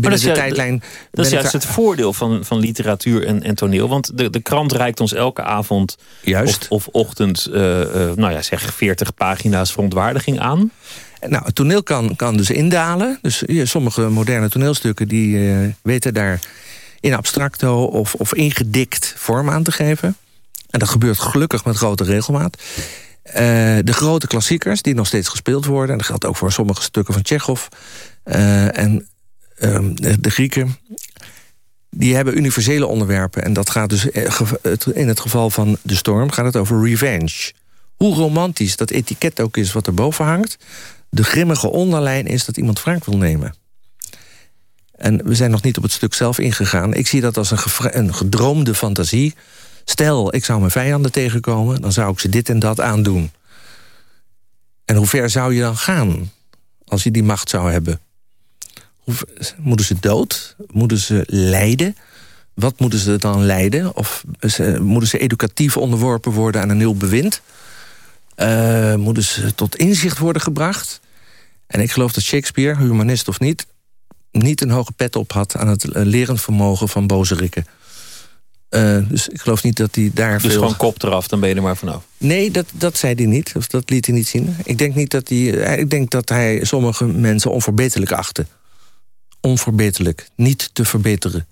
maar dat is, tijdlijn... Dat is juist het voordeel van, van literatuur en, en toneel. Want de, de krant reikt ons elke avond juist. Of, of ochtend... Uh, uh, nou ja, zeg 40 pagina's verontwaardiging aan. Nou, het toneel kan, kan dus indalen. Dus ja, sommige moderne toneelstukken die uh, weten daar in abstracto of, of ingedikt vorm aan te geven. En dat gebeurt gelukkig met grote regelmaat. Uh, de grote klassiekers die nog steeds gespeeld worden... en dat geldt ook voor sommige stukken van Tsjechov... Uh, en de Grieken die hebben universele onderwerpen. En dat gaat dus eh, in het geval van de storm gaat het over revenge. Hoe romantisch dat etiket ook is wat erboven hangt... de grimmige onderlijn is dat iemand wraak wil nemen. En we zijn nog niet op het stuk zelf ingegaan. Ik zie dat als een, een gedroomde fantasie. Stel, ik zou mijn vijanden tegenkomen... dan zou ik ze dit en dat aandoen. En hoe ver zou je dan gaan... als je die macht zou hebben? Moeten ze dood? Moeten ze lijden? Wat moeten ze dan lijden? Of moeten ze educatief onderworpen worden aan een nieuw bewind? Uh, moeten ze tot inzicht worden gebracht? En ik geloof dat Shakespeare, humanist of niet... niet een hoge pet op had aan het lerend vermogen van boze rikken. Uh, dus ik geloof niet dat hij daar dus veel... Dus gewoon kop eraf, dan ben je er maar vanaf? Nee, dat, dat zei hij niet. Of dat liet hij niet zien. Ik denk, niet dat hij, eh, ik denk dat hij sommige mensen onverbeterlijk achtte. Onverbeterlijk. Niet te verbeteren.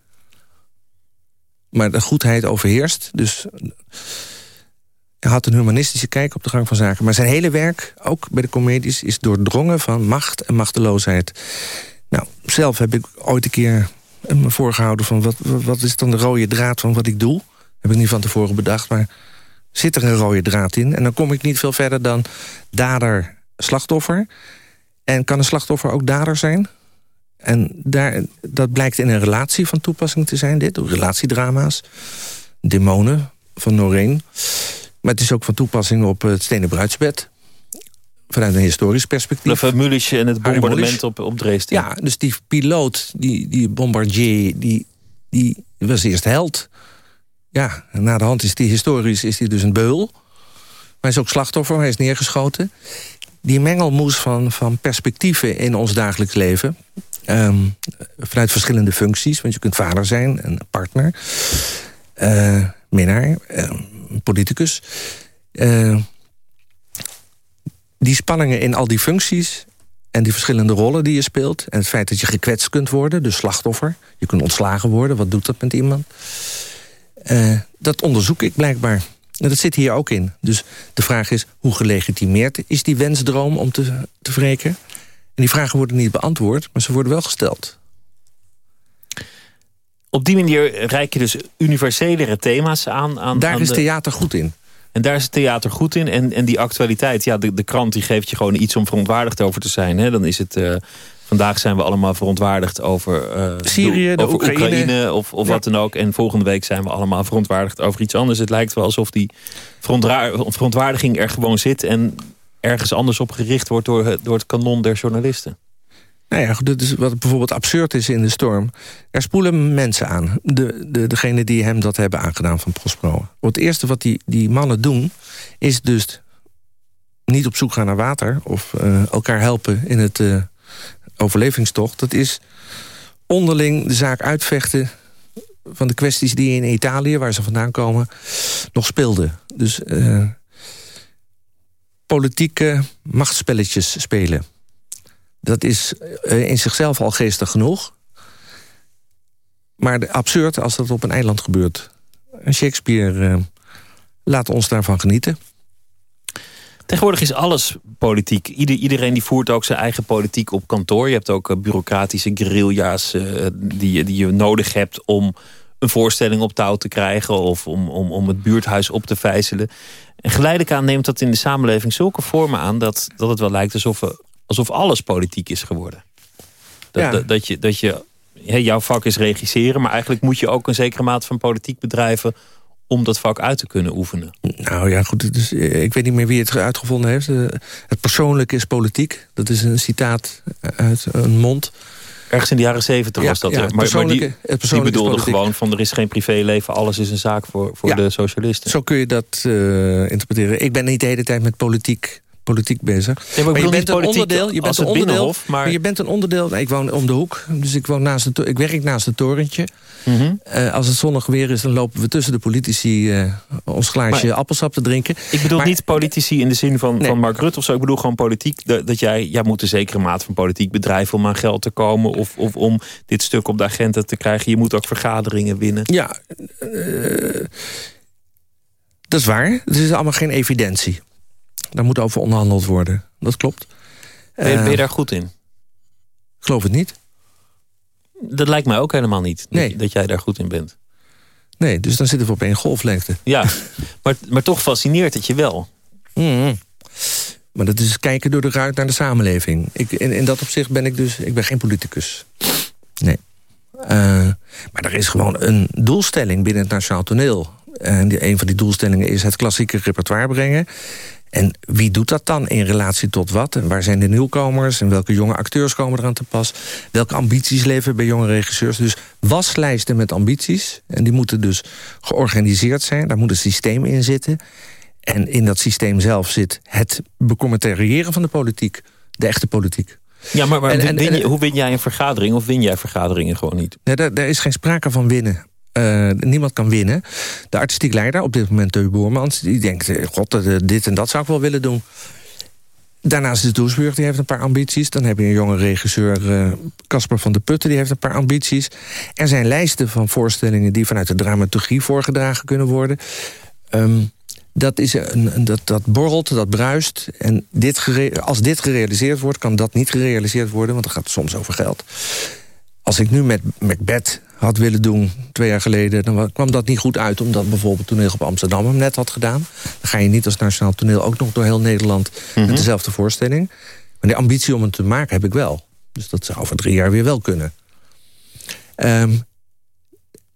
Maar de goedheid overheerst. Dus hij had een humanistische kijk op de gang van zaken. Maar zijn hele werk, ook bij de comedies... is doordrongen van macht en machteloosheid. Nou, zelf heb ik ooit een keer me voorgehouden... van wat, wat is dan de rode draad van wat ik doe. Heb ik niet van tevoren bedacht, maar zit er een rode draad in. En dan kom ik niet veel verder dan dader-slachtoffer. En kan een slachtoffer ook dader zijn? En daar, dat blijkt in een relatie van toepassing te zijn, dit. Relatiedrama's, demonen van Noreen. Maar het is ook van toepassing op het stenen bruidsbed. Vanuit een historisch perspectief. De Mulische en het bombardement op, op Dresden. Ja, dus die piloot, die, die bombardier, die, die was eerst held. Ja, na de hand is die historisch is hij dus een beul. Maar hij is ook slachtoffer, hij is neergeschoten. Die mengelmoes van, van perspectieven in ons dagelijks leven... Um, vanuit verschillende functies, want je kunt vader zijn, een partner... Uh, minnaar, uh, politicus. Uh, die spanningen in al die functies en die verschillende rollen die je speelt... en het feit dat je gekwetst kunt worden, dus slachtoffer... je kunt ontslagen worden, wat doet dat met iemand... Uh, dat onderzoek ik blijkbaar. En dat zit hier ook in. Dus de vraag is, hoe gelegitimeerd is die wensdroom om te, te wreken? En die vragen worden niet beantwoord, maar ze worden wel gesteld. Op die manier reik je dus universelere thema's aan. aan Daar is de... theater goed in. En daar is het theater goed in. En, en die actualiteit, ja, de, de krant die geeft je gewoon iets om verontwaardigd over te zijn. Hè? Dan is het... Uh, Vandaag zijn we allemaal verontwaardigd over, uh, Syrië, de over Oekraïne. Oekraïne of, of wat dan ook. En volgende week zijn we allemaal verontwaardigd over iets anders. Het lijkt wel alsof die verontwaardiging er gewoon zit... en ergens anders op gericht wordt door, door het kanon der journalisten. Nou ja, dit is wat bijvoorbeeld absurd is in de storm. Er spoelen mensen aan. De, de, degene die hem dat hebben aangedaan van Prospero. Het eerste wat die, die mannen doen... is dus niet op zoek gaan naar water... of uh, elkaar helpen in het uh, overlevingstocht. Dat is onderling de zaak uitvechten... van de kwesties die in Italië, waar ze vandaan komen... nog speelden. Dus uh, politieke machtsspelletjes spelen... Dat is in zichzelf al geestig genoeg. Maar absurd als dat op een eiland gebeurt. Shakespeare uh, laat ons daarvan genieten. Tegenwoordig is alles politiek. Ieder, iedereen die voert ook zijn eigen politiek op kantoor. Je hebt ook uh, bureaucratische guerrilla's die, die je nodig hebt... om een voorstelling op touw te krijgen... of om, om, om het buurthuis op te vijzelen. En geleidelijk aan neemt dat in de samenleving zulke vormen aan... dat, dat het wel lijkt alsof we alsof alles politiek is geworden. Dat, Ja. dat, dat je, dat je jouw vak is regisseren, maar eigenlijk moet je ook een zekere mate van politiek bedrijven om dat vak uit te kunnen oefenen. Nou ja, goed. Dus, ik weet niet meer wie het uitgevonden heeft. Eh, Het persoonlijke is politiek. Dat is een citaat uit een mond. Ergens in de jaren zeventig Ja, was dat. ja, het maar, die, die bedoelde gewoon van er is geen privéleven, alles is een zaak voor, voor Ja. de socialisten. Zo kun je dat eh, interpreteren. Ik ben niet de hele tijd met politiek, politiek bezig. Maar maar je bent een onderdeel. Je bent een onderdeel. Maar- maar je bent een onderdeel. nou, Ik woon om de hoek, dus ik woon naast to- Ik werk naast het torentje. Mhm. Eh, als het zonnig weer is, dan lopen we tussen de politici eh, ons glaasje Maar- appelsap te drinken. Ik bedoel Maar- niet politici in de zin van, Nee. van Mark Rutte of zo. Ik bedoel gewoon politiek. Dat, dat jij, jij moet een zekere mate van politiek bedrijven om aan geld te komen. Of, of om dit stuk op de agenda te krijgen. Je moet ook vergaderingen winnen. Ja, eh, dat is waar. Het is allemaal geen evidentie. Daar moet over onderhandeld worden. Dat klopt. Ben je, ben je Eh, daar goed in? Ik geloof het niet. Dat lijkt mij ook helemaal niet. dat- Nee. Dat jij daar goed in bent. Nee, dus dan zitten we op één golflengte. Ja, [laughs] maar, maar toch fascineert het je wel. Mhm. Maar dat is kijken door de ruit naar de samenleving. Ik, in, in dat opzicht ben ik dus... Ik ben geen politicus. Nee. Eh, maar er is gewoon een doelstelling binnen het Nationaal Toneel. En die, een van die doelstellingen is het klassieke repertoire brengen. En wie doet dat dan in relatie tot wat? En waar zijn de nieuwkomers? En welke jonge acteurs komen eraan te pas? Welke ambities leven bij jonge regisseurs? Dus waslijsten met ambities. En die moeten dus georganiseerd zijn. Daar moet een systeem in zitten. En in dat systeem zelf zit het becommentariëren van de politiek. De echte politiek. Ja, maar, maar En- en- win je- hoe win jij een vergadering? Of win jij vergaderingen gewoon niet? Nee, daar, daar is geen sprake van winnen. Uh, niemand kan winnen. De artistiek leider, op dit moment Teu Boermans... die denkt, god, dit en dat zou ik wel willen doen. Daarnaast is Doesburg, die heeft een paar ambities. Dan heb je een jonge regisseur, Casper van de Putten... die heeft een paar ambities. Er zijn lijsten van voorstellingen... die vanuit de dramaturgie voorgedragen kunnen worden. Um, dat, is een, dat, dat borrelt, dat bruist. En dit als dit gerealiseerd wordt, kan dat niet gerealiseerd worden... want het gaat soms over geld. Als ik nu met Macbeth had willen doen, twee jaar geleden... dan kwam dat niet goed uit, omdat bijvoorbeeld Toneel op Amsterdam hem net had gedaan. Dan ga je niet als Nationaal Toneel ook nog door heel Nederland... met mhm. dezelfde voorstelling. Maar de ambitie om het te maken heb ik wel. Dus dat zou over drie jaar weer wel kunnen. Um,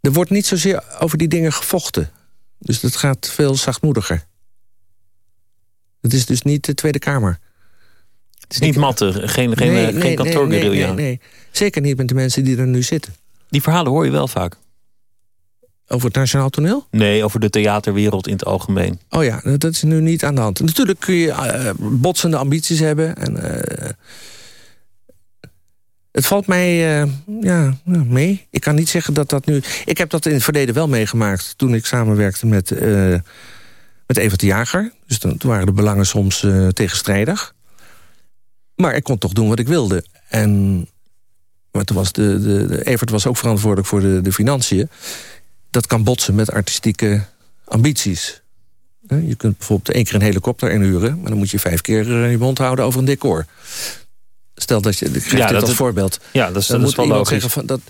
er wordt niet zozeer over die dingen gevochten. Dus dat gaat veel zachtmoediger. Het is dus niet de Tweede Kamer. Het is niet matte, geen, geen, nee, geen nee, nee, nee, Zeker niet met de mensen die er nu zitten. Die verhalen hoor je wel vaak. Over het nationaal toneel? Nee, over de theaterwereld in het algemeen. Oh ja, dat is nu niet aan de hand. Natuurlijk kun je uh, botsende ambities hebben. En, uh, het valt mij uh, ja, mee. Ik kan niet zeggen dat dat nu... Ik heb dat in het verleden wel meegemaakt... toen ik samenwerkte met, met Evert de Jager. Dus toen, waren de belangen soms tegenstrijdig. Maar ik kon toch doen wat ik wilde. En maar toen was de, de, de, Evert was ook verantwoordelijk voor de, de financiën. Dat kan botsen met artistieke ambities. Je kunt bijvoorbeeld één keer een helikopter inhuren... maar dan moet je vijf keer je mond houden over een decor. Stel dat je, ik geef ja, dit als voorbeeld. Ja, dat is, dan dat moet is wel logisch. Zeggen van, dat,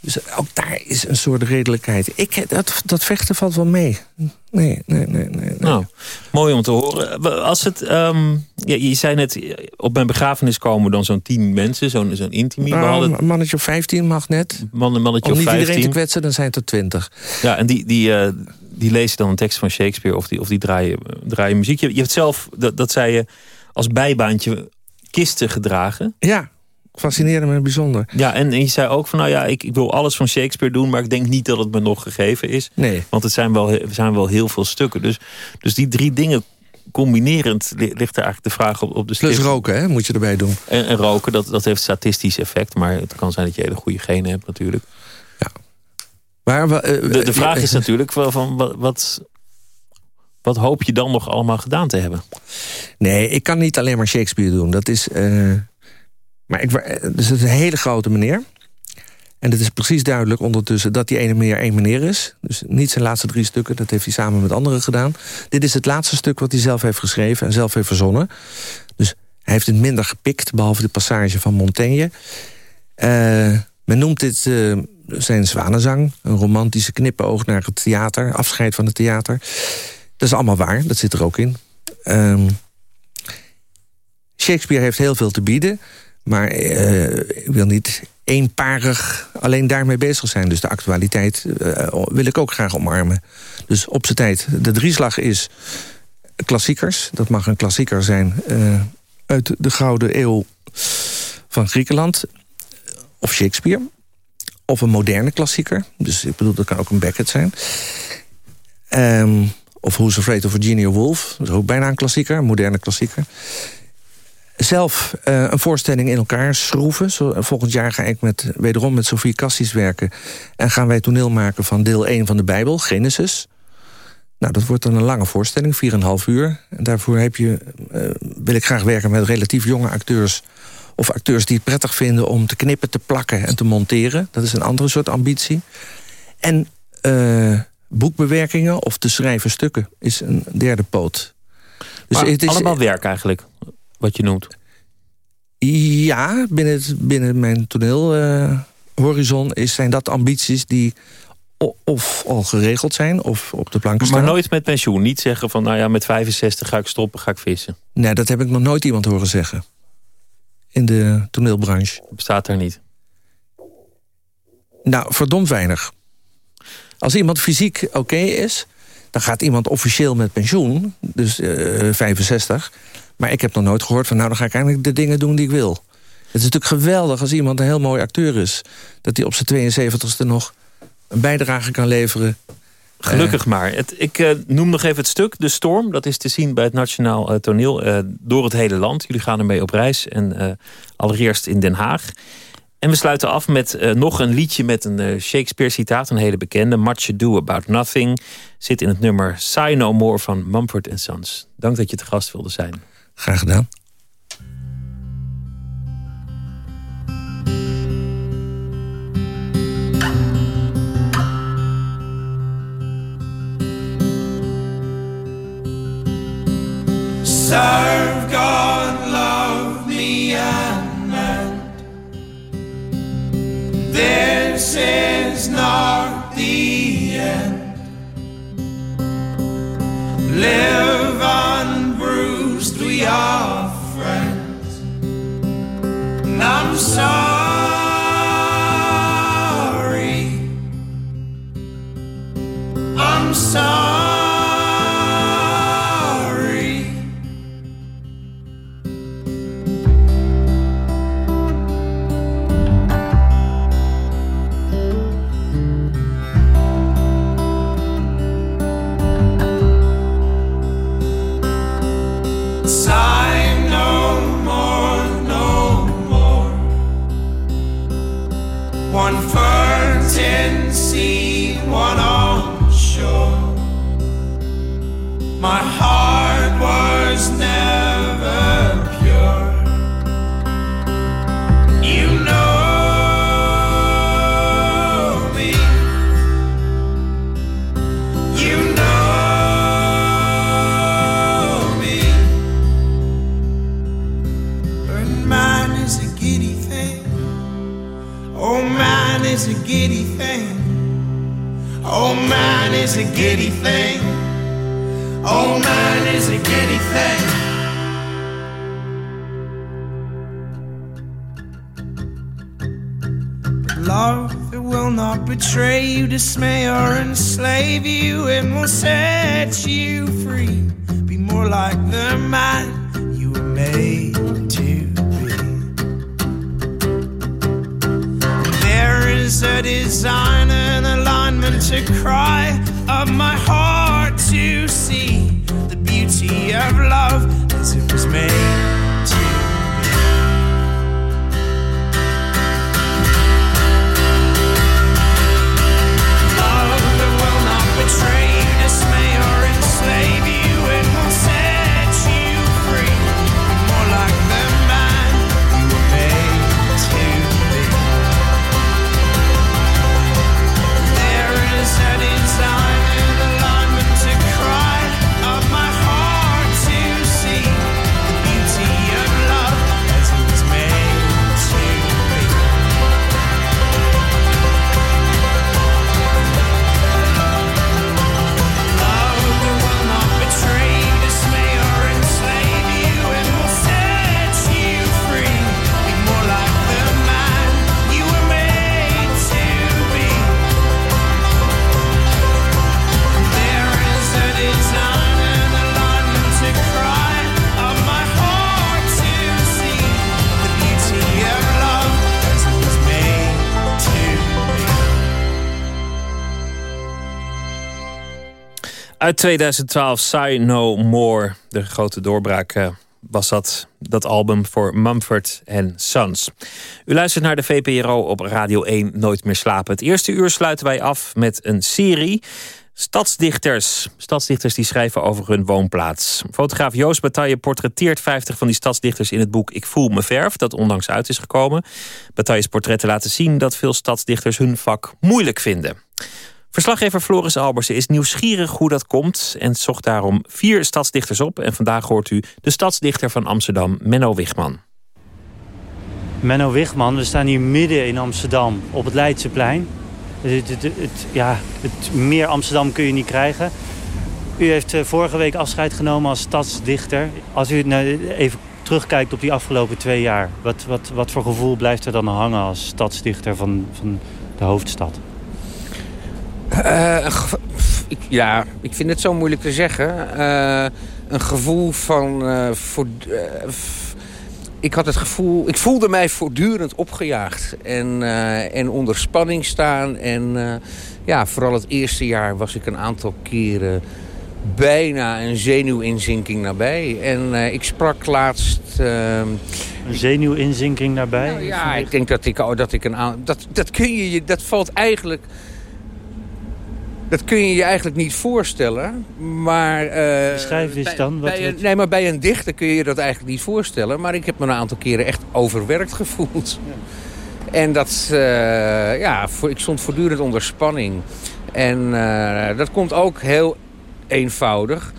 dus ook daar is een soort redelijkheid. Ik, dat, dat vechten valt wel mee. Nee, nee, nee. nee, nee. Nou, mooi om te horen. Als het, um, ja, je zei net, op mijn begrafenis komen dan zo'n tien mensen, zo'n zo'n intimie. Nou, een mannetje of vijftien mag net. Man, een mannetje om niet iedereen te kwetsen, dan zijn het er twintig. Ja, en die, die, uh, die lezen dan een tekst van Shakespeare of die, of die draaien, draaien muziek. Je, je hebt zelf, dat, dat zei je, als bijbaantje kisten gedragen. Ja, fascineerde me bijzonder. Ja, en, en je zei ook van, nou ja, ik, ik wil alles van Shakespeare doen... maar ik denk niet dat het me nog gegeven is. Nee. Want het zijn wel, zijn wel heel veel stukken. Dus, dus die drie dingen combinerend ligt er eigenlijk de vraag op, op de stift. Plus roken, hè, moet je erbij doen. En, en, roken, dat, dat heeft statistisch effect. Maar het kan zijn dat je hele goede genen hebt natuurlijk. Ja. Maar, uh, de, de vraag is natuurlijk van, van wat, wat, wat hoop je dan nog allemaal gedaan te hebben? Nee, ik kan niet alleen maar Shakespeare doen. Dat is... Uh, maar ik, dus het is een hele grote meneer. En het is precies duidelijk ondertussen dat die ene meneer één meneer is. Dus niet zijn laatste drie stukken, dat heeft hij samen met anderen gedaan. Dit is het laatste stuk wat hij zelf heeft geschreven en zelf heeft verzonnen. Dus hij heeft het minder gepikt, behalve de passage van Montaigne. Uh, men noemt dit uh, zijn zwanenzang. Een romantische knippenoog naar het theater, afscheid van het theater. Dat is allemaal waar, dat zit er ook in. Um, Shakespeare heeft heel veel te bieden... maar uh, ik wil niet eenparig alleen daarmee bezig zijn. Dus de actualiteit uh, wil ik ook graag omarmen. Dus op zijn tijd, de drieslag is klassiekers. Dat mag een klassieker zijn uh, uit de Gouden Eeuw van Griekenland. Of Shakespeare. Of een moderne klassieker. Dus ik bedoel, dat kan ook een Beckett zijn. Um, of Who's Afraid of Virginia Woolf. Dat is ook bijna een klassieker, een moderne klassieker. Zelf uh, een voorstelling in elkaar schroeven. Zo, volgend jaar ga ik met, wederom met Sofie Cassis werken. En gaan wij toneel maken van deel 1 van de Bijbel, Genesis. Nou, dat wordt dan een lange voorstelling, 4,5 uur. En daarvoor heb je, uh, wil ik graag werken met relatief jonge acteurs... of acteurs die het prettig vinden om te knippen, te plakken en te monteren. Dat is een andere soort ambitie. En... Uh, boekbewerkingen of te schrijven stukken is een derde poot. Dus het is allemaal werk eigenlijk, wat je noemt. Ja, binnen, het, binnen mijn toneelhorizon uh, zijn dat ambities die of al geregeld zijn of op de plank staan. Maar nooit met pensioen. Niet zeggen van, nou ja, met 65 ga ik stoppen, ga ik vissen. Nee, dat heb ik nog nooit iemand horen zeggen. In de toneelbranche. Bestaat er niet? Nou, verdomd weinig. Als iemand fysiek oké is, dan gaat iemand officieel met pensioen. Dus uh, eh, 65. Maar ik heb nog nooit gehoord van... nou, dan ga ik eigenlijk de dingen doen die ik wil. Het is natuurlijk geweldig als iemand een heel mooi acteur is. Dat hij op zijn 72ste nog een bijdrage kan leveren. Gelukkig maar. Het, ik uh, noem nog even het stuk, De Storm. Dat is te zien bij het Nationaal uh, Toneel door het hele land. Jullie gaan ermee op reis. En allereerst in Den Haag. En we sluiten af met nog een liedje met een Shakespeare-citaat. Een hele bekende. Much Ado About Nothing. Zit in het nummer Sigh No More van Mumford Sons. Dank dat je te gast wilde zijn. Graag gedaan. Serve God, love me and mend. This is not the end. Live your friends. And I'm sorry. Betray you, dismay or enslave you, it will set you free. Be more like the man you were made to be. There is a design and alignment to cry of my heart to see the beauty of love as it was made. Uit 2012, Sigh No More. De grote doorbraak uh, was dat, dat album voor Mumford Sons. U luistert naar de VPRO op Radio 1 Nooit meer slapen. Het eerste uur sluiten wij af met een serie... Stadsdichters. Stadsdichters die schrijven over hun woonplaats. Fotograaf Joost Bataille portretteert 50 van die stadsdichters in het boek Ik voel me verf, dat onlangs uit is gekomen. Bataille's portretten laten zien dat veel stadsdichters hun vak moeilijk vinden. Verslaggever Floris Albersen is nieuwsgierig hoe dat komt... en zocht daarom vier stadsdichters op. En vandaag hoort u de stadsdichter van Amsterdam, Menno Wigman. Menno Wigman, we staan hier midden in Amsterdam op het Leidseplein. Het, het, ja, het meer Amsterdam kun je niet krijgen. U heeft eh, vorige week afscheid genomen als stadsdichter. Als u nou even terugkijkt op die afgelopen twee jaar... wat, wat, wat voor gevoel blijft er dan hangen als stadsdichter van, van de hoofdstad? Uh, ja, ik vind het zo moeilijk te zeggen. Uh, een gevoel van... Uh, voor, ik had het gevoel... Ik voelde mij voortdurend opgejaagd. En, en onder spanning staan. En ja, vooral het eerste jaar was ik een aantal keren bijna een zenuwinzinking nabij. En eh, ik sprak laatst... Uh, een zenuwinzinking nabij? Nou, ja, ik denk dat ik, oh, dat ik een. Dat, dat kun je... Dat valt eigenlijk... Dat kun je je eigenlijk niet voorstellen. Maar, uh, Beschrijf eens dan. Wat bij een, nee, maar bij een dichter kun je je dat eigenlijk niet voorstellen. Maar ik heb me een aantal keren echt overwerkt gevoeld. Ja. En dat, uh, ja, ik stond voortdurend onder spanning. En uh, dat komt ook heel eenvoudig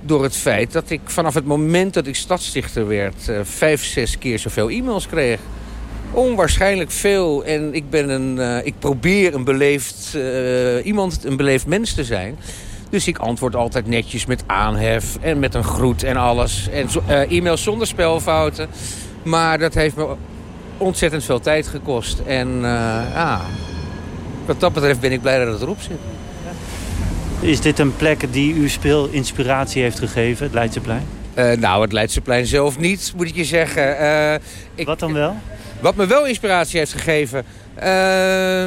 door het feit dat ik vanaf het moment dat ik stadsdichter werd... Uh, vijf, zes keer zoveel e-mails kreeg. Onwaarschijnlijk veel. En ik, ben een, uh, ik probeer een beleefd, uh, iemand, een beleefd mens te zijn. Dus ik antwoord altijd netjes met aanhef en met een groet en alles. En e-mails zonder spelfouten. Maar dat heeft me ontzettend veel tijd gekost. En ja, wat dat betreft ben ik blij dat het erop zit. Is dit een plek die u speel inspiratie heeft gegeven, het Leidseplein? Uh, nou, het Leidseplein zelf niet, moet ik je zeggen. Uh, ik, wat dan wel? Wat me wel inspiratie heeft gegeven... Uh,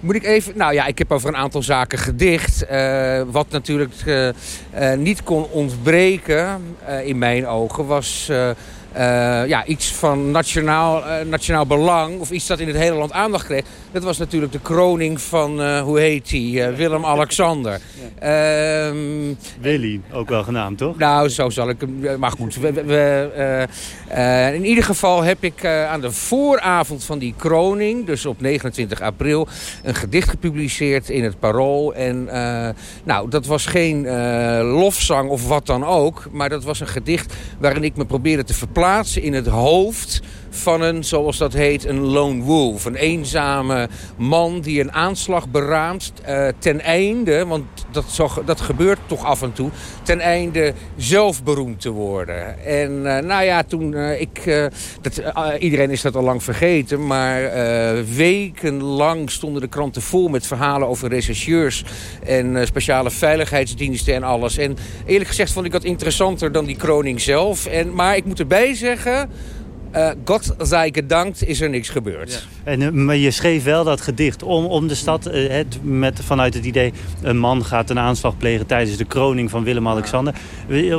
moet ik even... Nou ja, ik heb over een aantal zaken gedicht. Uh, wat natuurlijk niet kon ontbreken, in mijn ogen, was... Uh, ja, iets van nationaal, uh, nationaal belang, of iets dat in het hele land aandacht kreeg. Dat was natuurlijk de kroning van, uh, hoe heet hij, Willem-Alexander. Ja. Um, Willy, ook wel genaamd, toch? Nou, zo zal ik hem, maar goed. We, we, in ieder geval heb ik aan de vooravond van die kroning, dus op 29 april, een gedicht gepubliceerd in het Parool. En nou, dat was geen lofzang of wat dan ook, maar dat was een gedicht waarin ik me probeerde te verplaatsen plaatsen in het hoofd van een, zoals dat heet, een lone wolf. Een eenzame man die een aanslag beraamt uh, ten einde, want dat, dat gebeurt toch af en toe, ten einde zelf beroemd te worden. En uh, nou ja, toen uh, ik, dat, iedereen is dat al lang vergeten, maar wekenlang stonden de kranten vol met verhalen over rechercheurs en speciale veiligheidsdiensten en alles. En eerlijk gezegd vond ik dat interessanter dan die kroning zelf. En, maar ik moet erbij zeggen, uh, God zij gedankt is er niks gebeurd. Ja. En, uh, maar je schreef wel dat gedicht om, om de stad, uh, het, met, vanuit het idee... een man gaat een aanslag plegen tijdens de kroning van Willem-Alexander.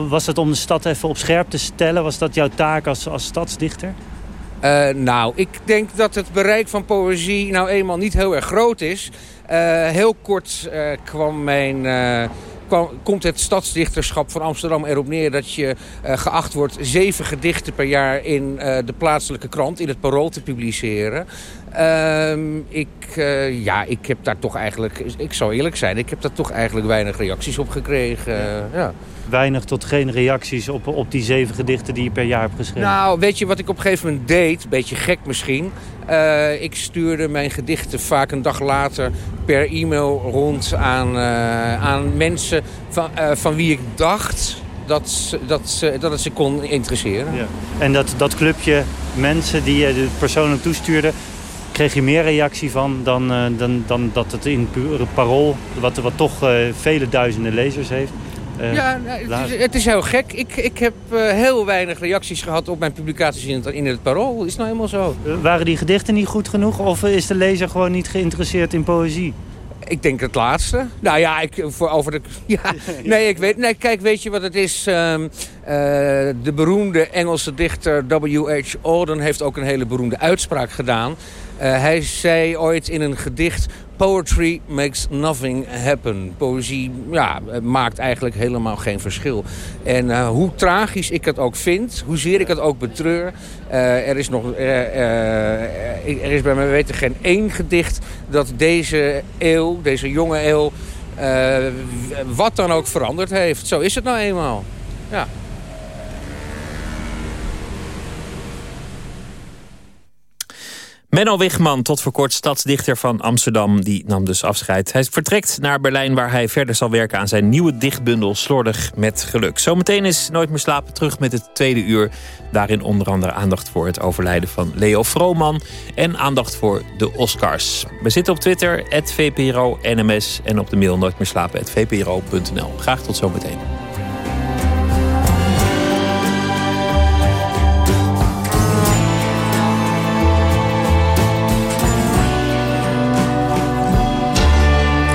Was dat om de stad even op scherp te stellen? Was dat jouw taak als, als stadsdichter? nou, ik denk dat het bereik van poëzie nou eenmaal niet heel erg groot is. heel kort kwam mijn komt het stadsdichterschap van Amsterdam erop neer... dat je uh, geacht wordt zeven gedichten per jaar in uh, de plaatselijke krant... in het Parool te publiceren. Uh, ik, uh, ja, ik heb daar toch eigenlijk... Ik zou eerlijk zijn, ik heb daar toch eigenlijk weinig reacties op gekregen. ja. Weinig tot geen reacties op, op die zeven gedichten die je per jaar hebt geschreven? Nou, weet je wat ik op een gegeven moment deed? Beetje gek misschien. Uh, ik stuurde mijn gedichten vaak een dag later per e-mail rond aan, uh, aan mensen van, van wie ik dacht dat, dat, dat het ze kon interesseren. Ja. En dat, dat clubje mensen die je persoonlijk toestuurde... kreeg je meer reactie van dan, dan, dan dat het in het parool... wat, wat toch vele duizenden lezers heeft... Uh, ja, nou, het is, het is, heel gek. Ik, ik heb uh, heel weinig reacties gehad op mijn publicaties in het, in het Parool. Is nou helemaal zo. Uh, waren die gedichten niet goed genoeg? Of is de lezer gewoon niet geïnteresseerd in poëzie? Ik denk het laatste. Nou ja, ik, voor over de, [laughs] ja, nee, ik weet, nee, kijk, weet je wat het is? Um, de beroemde Engelse dichter W.H. Auden heeft ook een hele beroemde uitspraak gedaan. Hij zei ooit in een gedicht... Poetry makes nothing happen. Poëzie ja, maakt eigenlijk helemaal geen verschil. En uh, hoe tragisch ik het ook vind, hoezeer ik het ook betreur... Uh, er, is nog, er is bij mij weten geen één gedicht dat deze eeuw, deze jonge eeuw... wat dan ook veranderd heeft. Zo is het nou eenmaal. Ja. Menno Wigman, tot voor kort stadsdichter van Amsterdam, die nam dus afscheid. Hij vertrekt naar Berlijn, waar hij verder zal werken aan zijn nieuwe dichtbundel Slordig met Geluk. Zometeen is Nooit meer slapen terug met het tweede uur. Daarin onder andere aandacht voor het overlijden van Leo Vrooman en aandacht voor de Oscars. We zitten op Twitter, VPRO NMS en op de mail nooit meer slapen, vpro.nl. Graag tot zometeen.